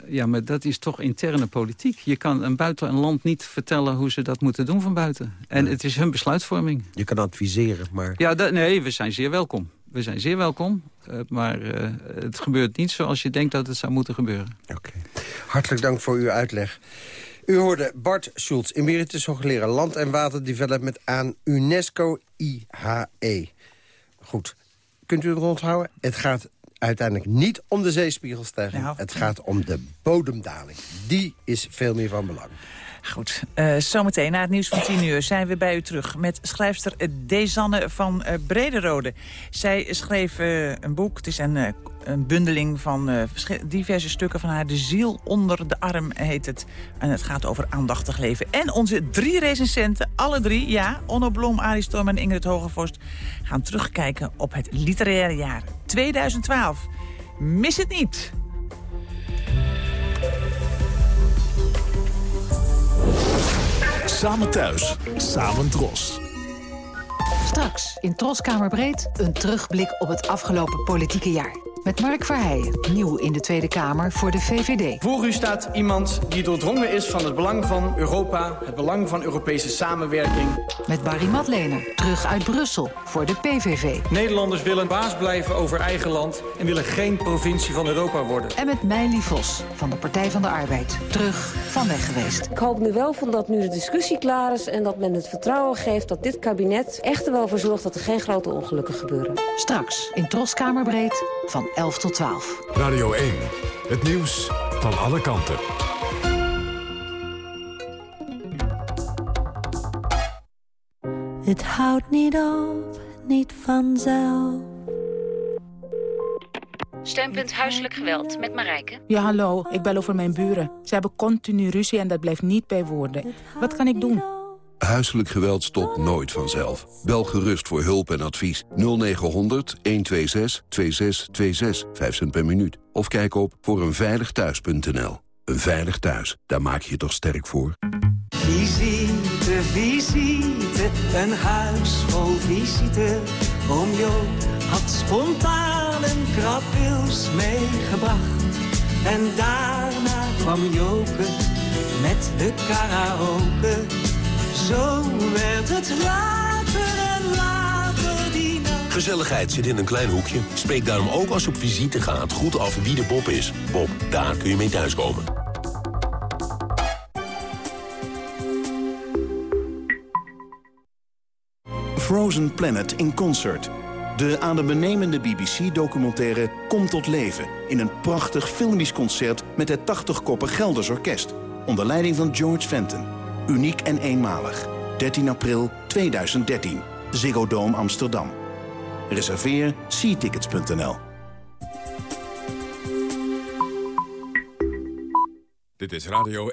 ja, maar dat is toch interne politiek. Je kan een buiten een land niet vertellen hoe ze dat moeten doen van buiten. En het is hun besluitvorming. Je kan adviseren, maar... Ja, nee, we zijn zeer welkom. We zijn zeer welkom, uh, maar uh, het gebeurt niet zoals je denkt dat het zou moeten gebeuren. Oké. Hartelijk dank voor uw uitleg. U hoorde Bart Schultz, emeritus hoogleraar Land- en Waterdevelopment aan UNESCO IHE. Goed, kunt u het onthouden? Het gaat uiteindelijk niet om de zeespiegelstijging. Nou. Het gaat om de bodemdaling. Die is veel meer van belang. Goed, uh, zometeen na het nieuws van 10 uur zijn we bij u terug... met schrijfster Dezanne van uh, Brederode. Zij schreef uh, een boek, het is een, een bundeling van diverse stukken van haar. De ziel onder de arm heet het. En het gaat over aandachtig leven. En onze drie recensenten, alle drie, ja... Onno Blom, Arie Storm en Ingrid Hogevorst... gaan terugkijken op het literaire jaar 2012. Mis het niet! Samen thuis, samen Tros. Straks in Troskamerbreed een terugblik op het afgelopen politieke jaar. Met Mark Verheijen, nieuw in de Tweede Kamer voor de VVD. Voor u staat iemand die doordrongen is van het belang van Europa... het belang van Europese samenwerking. Met Barry Madlener, terug uit Brussel voor de PVV. Nederlanders willen baas blijven over eigen land... en willen geen provincie van Europa worden. En met Meili Vos van de Partij van de Arbeid, terug van weg geweest. Ik hoop nu wel van dat nu de discussie klaar is... en dat men het vertrouwen geeft dat dit kabinet echt er wel voor zorgt... dat er geen grote ongelukken gebeuren. Straks in Troskamerbreed van 11 tot 12. Radio 1, het nieuws van alle kanten. Het houdt niet op, niet vanzelf. Steunpunt Huiselijk Geweld met Marijke. Ja, hallo. Ik bel over mijn buren. Ze hebben continu ruzie en dat blijft niet bij woorden. Wat kan ik doen? Huiselijk geweld stopt nooit vanzelf. Bel gerust voor hulp en advies 0900 126 2626, 5 cent per minuut. Of kijk op voor eenveiligthuis.nl. Een veilig thuis, daar maak je toch sterk voor? Visite, visite, een huis vol visite. Oom Joop had spontaan een krabwils meegebracht. En daarna kwam Joke met de karaoke zo werd het later en later die nacht. Gezelligheid zit in een klein hoekje. Spreek daarom ook als je op visite gaat goed af wie de Bob is. Bob, daar kun je mee thuiskomen. Frozen Planet in Concert. De aan de benemende BBC-documentaire komt tot leven... in een prachtig filmisch concert met het 80-koppig Gelders Orkest... onder leiding van George Fenton. Uniek en eenmalig. 13 april 2013. Ziggo Dome Amsterdam. Reserveer seatickets.nl. Dit is Radio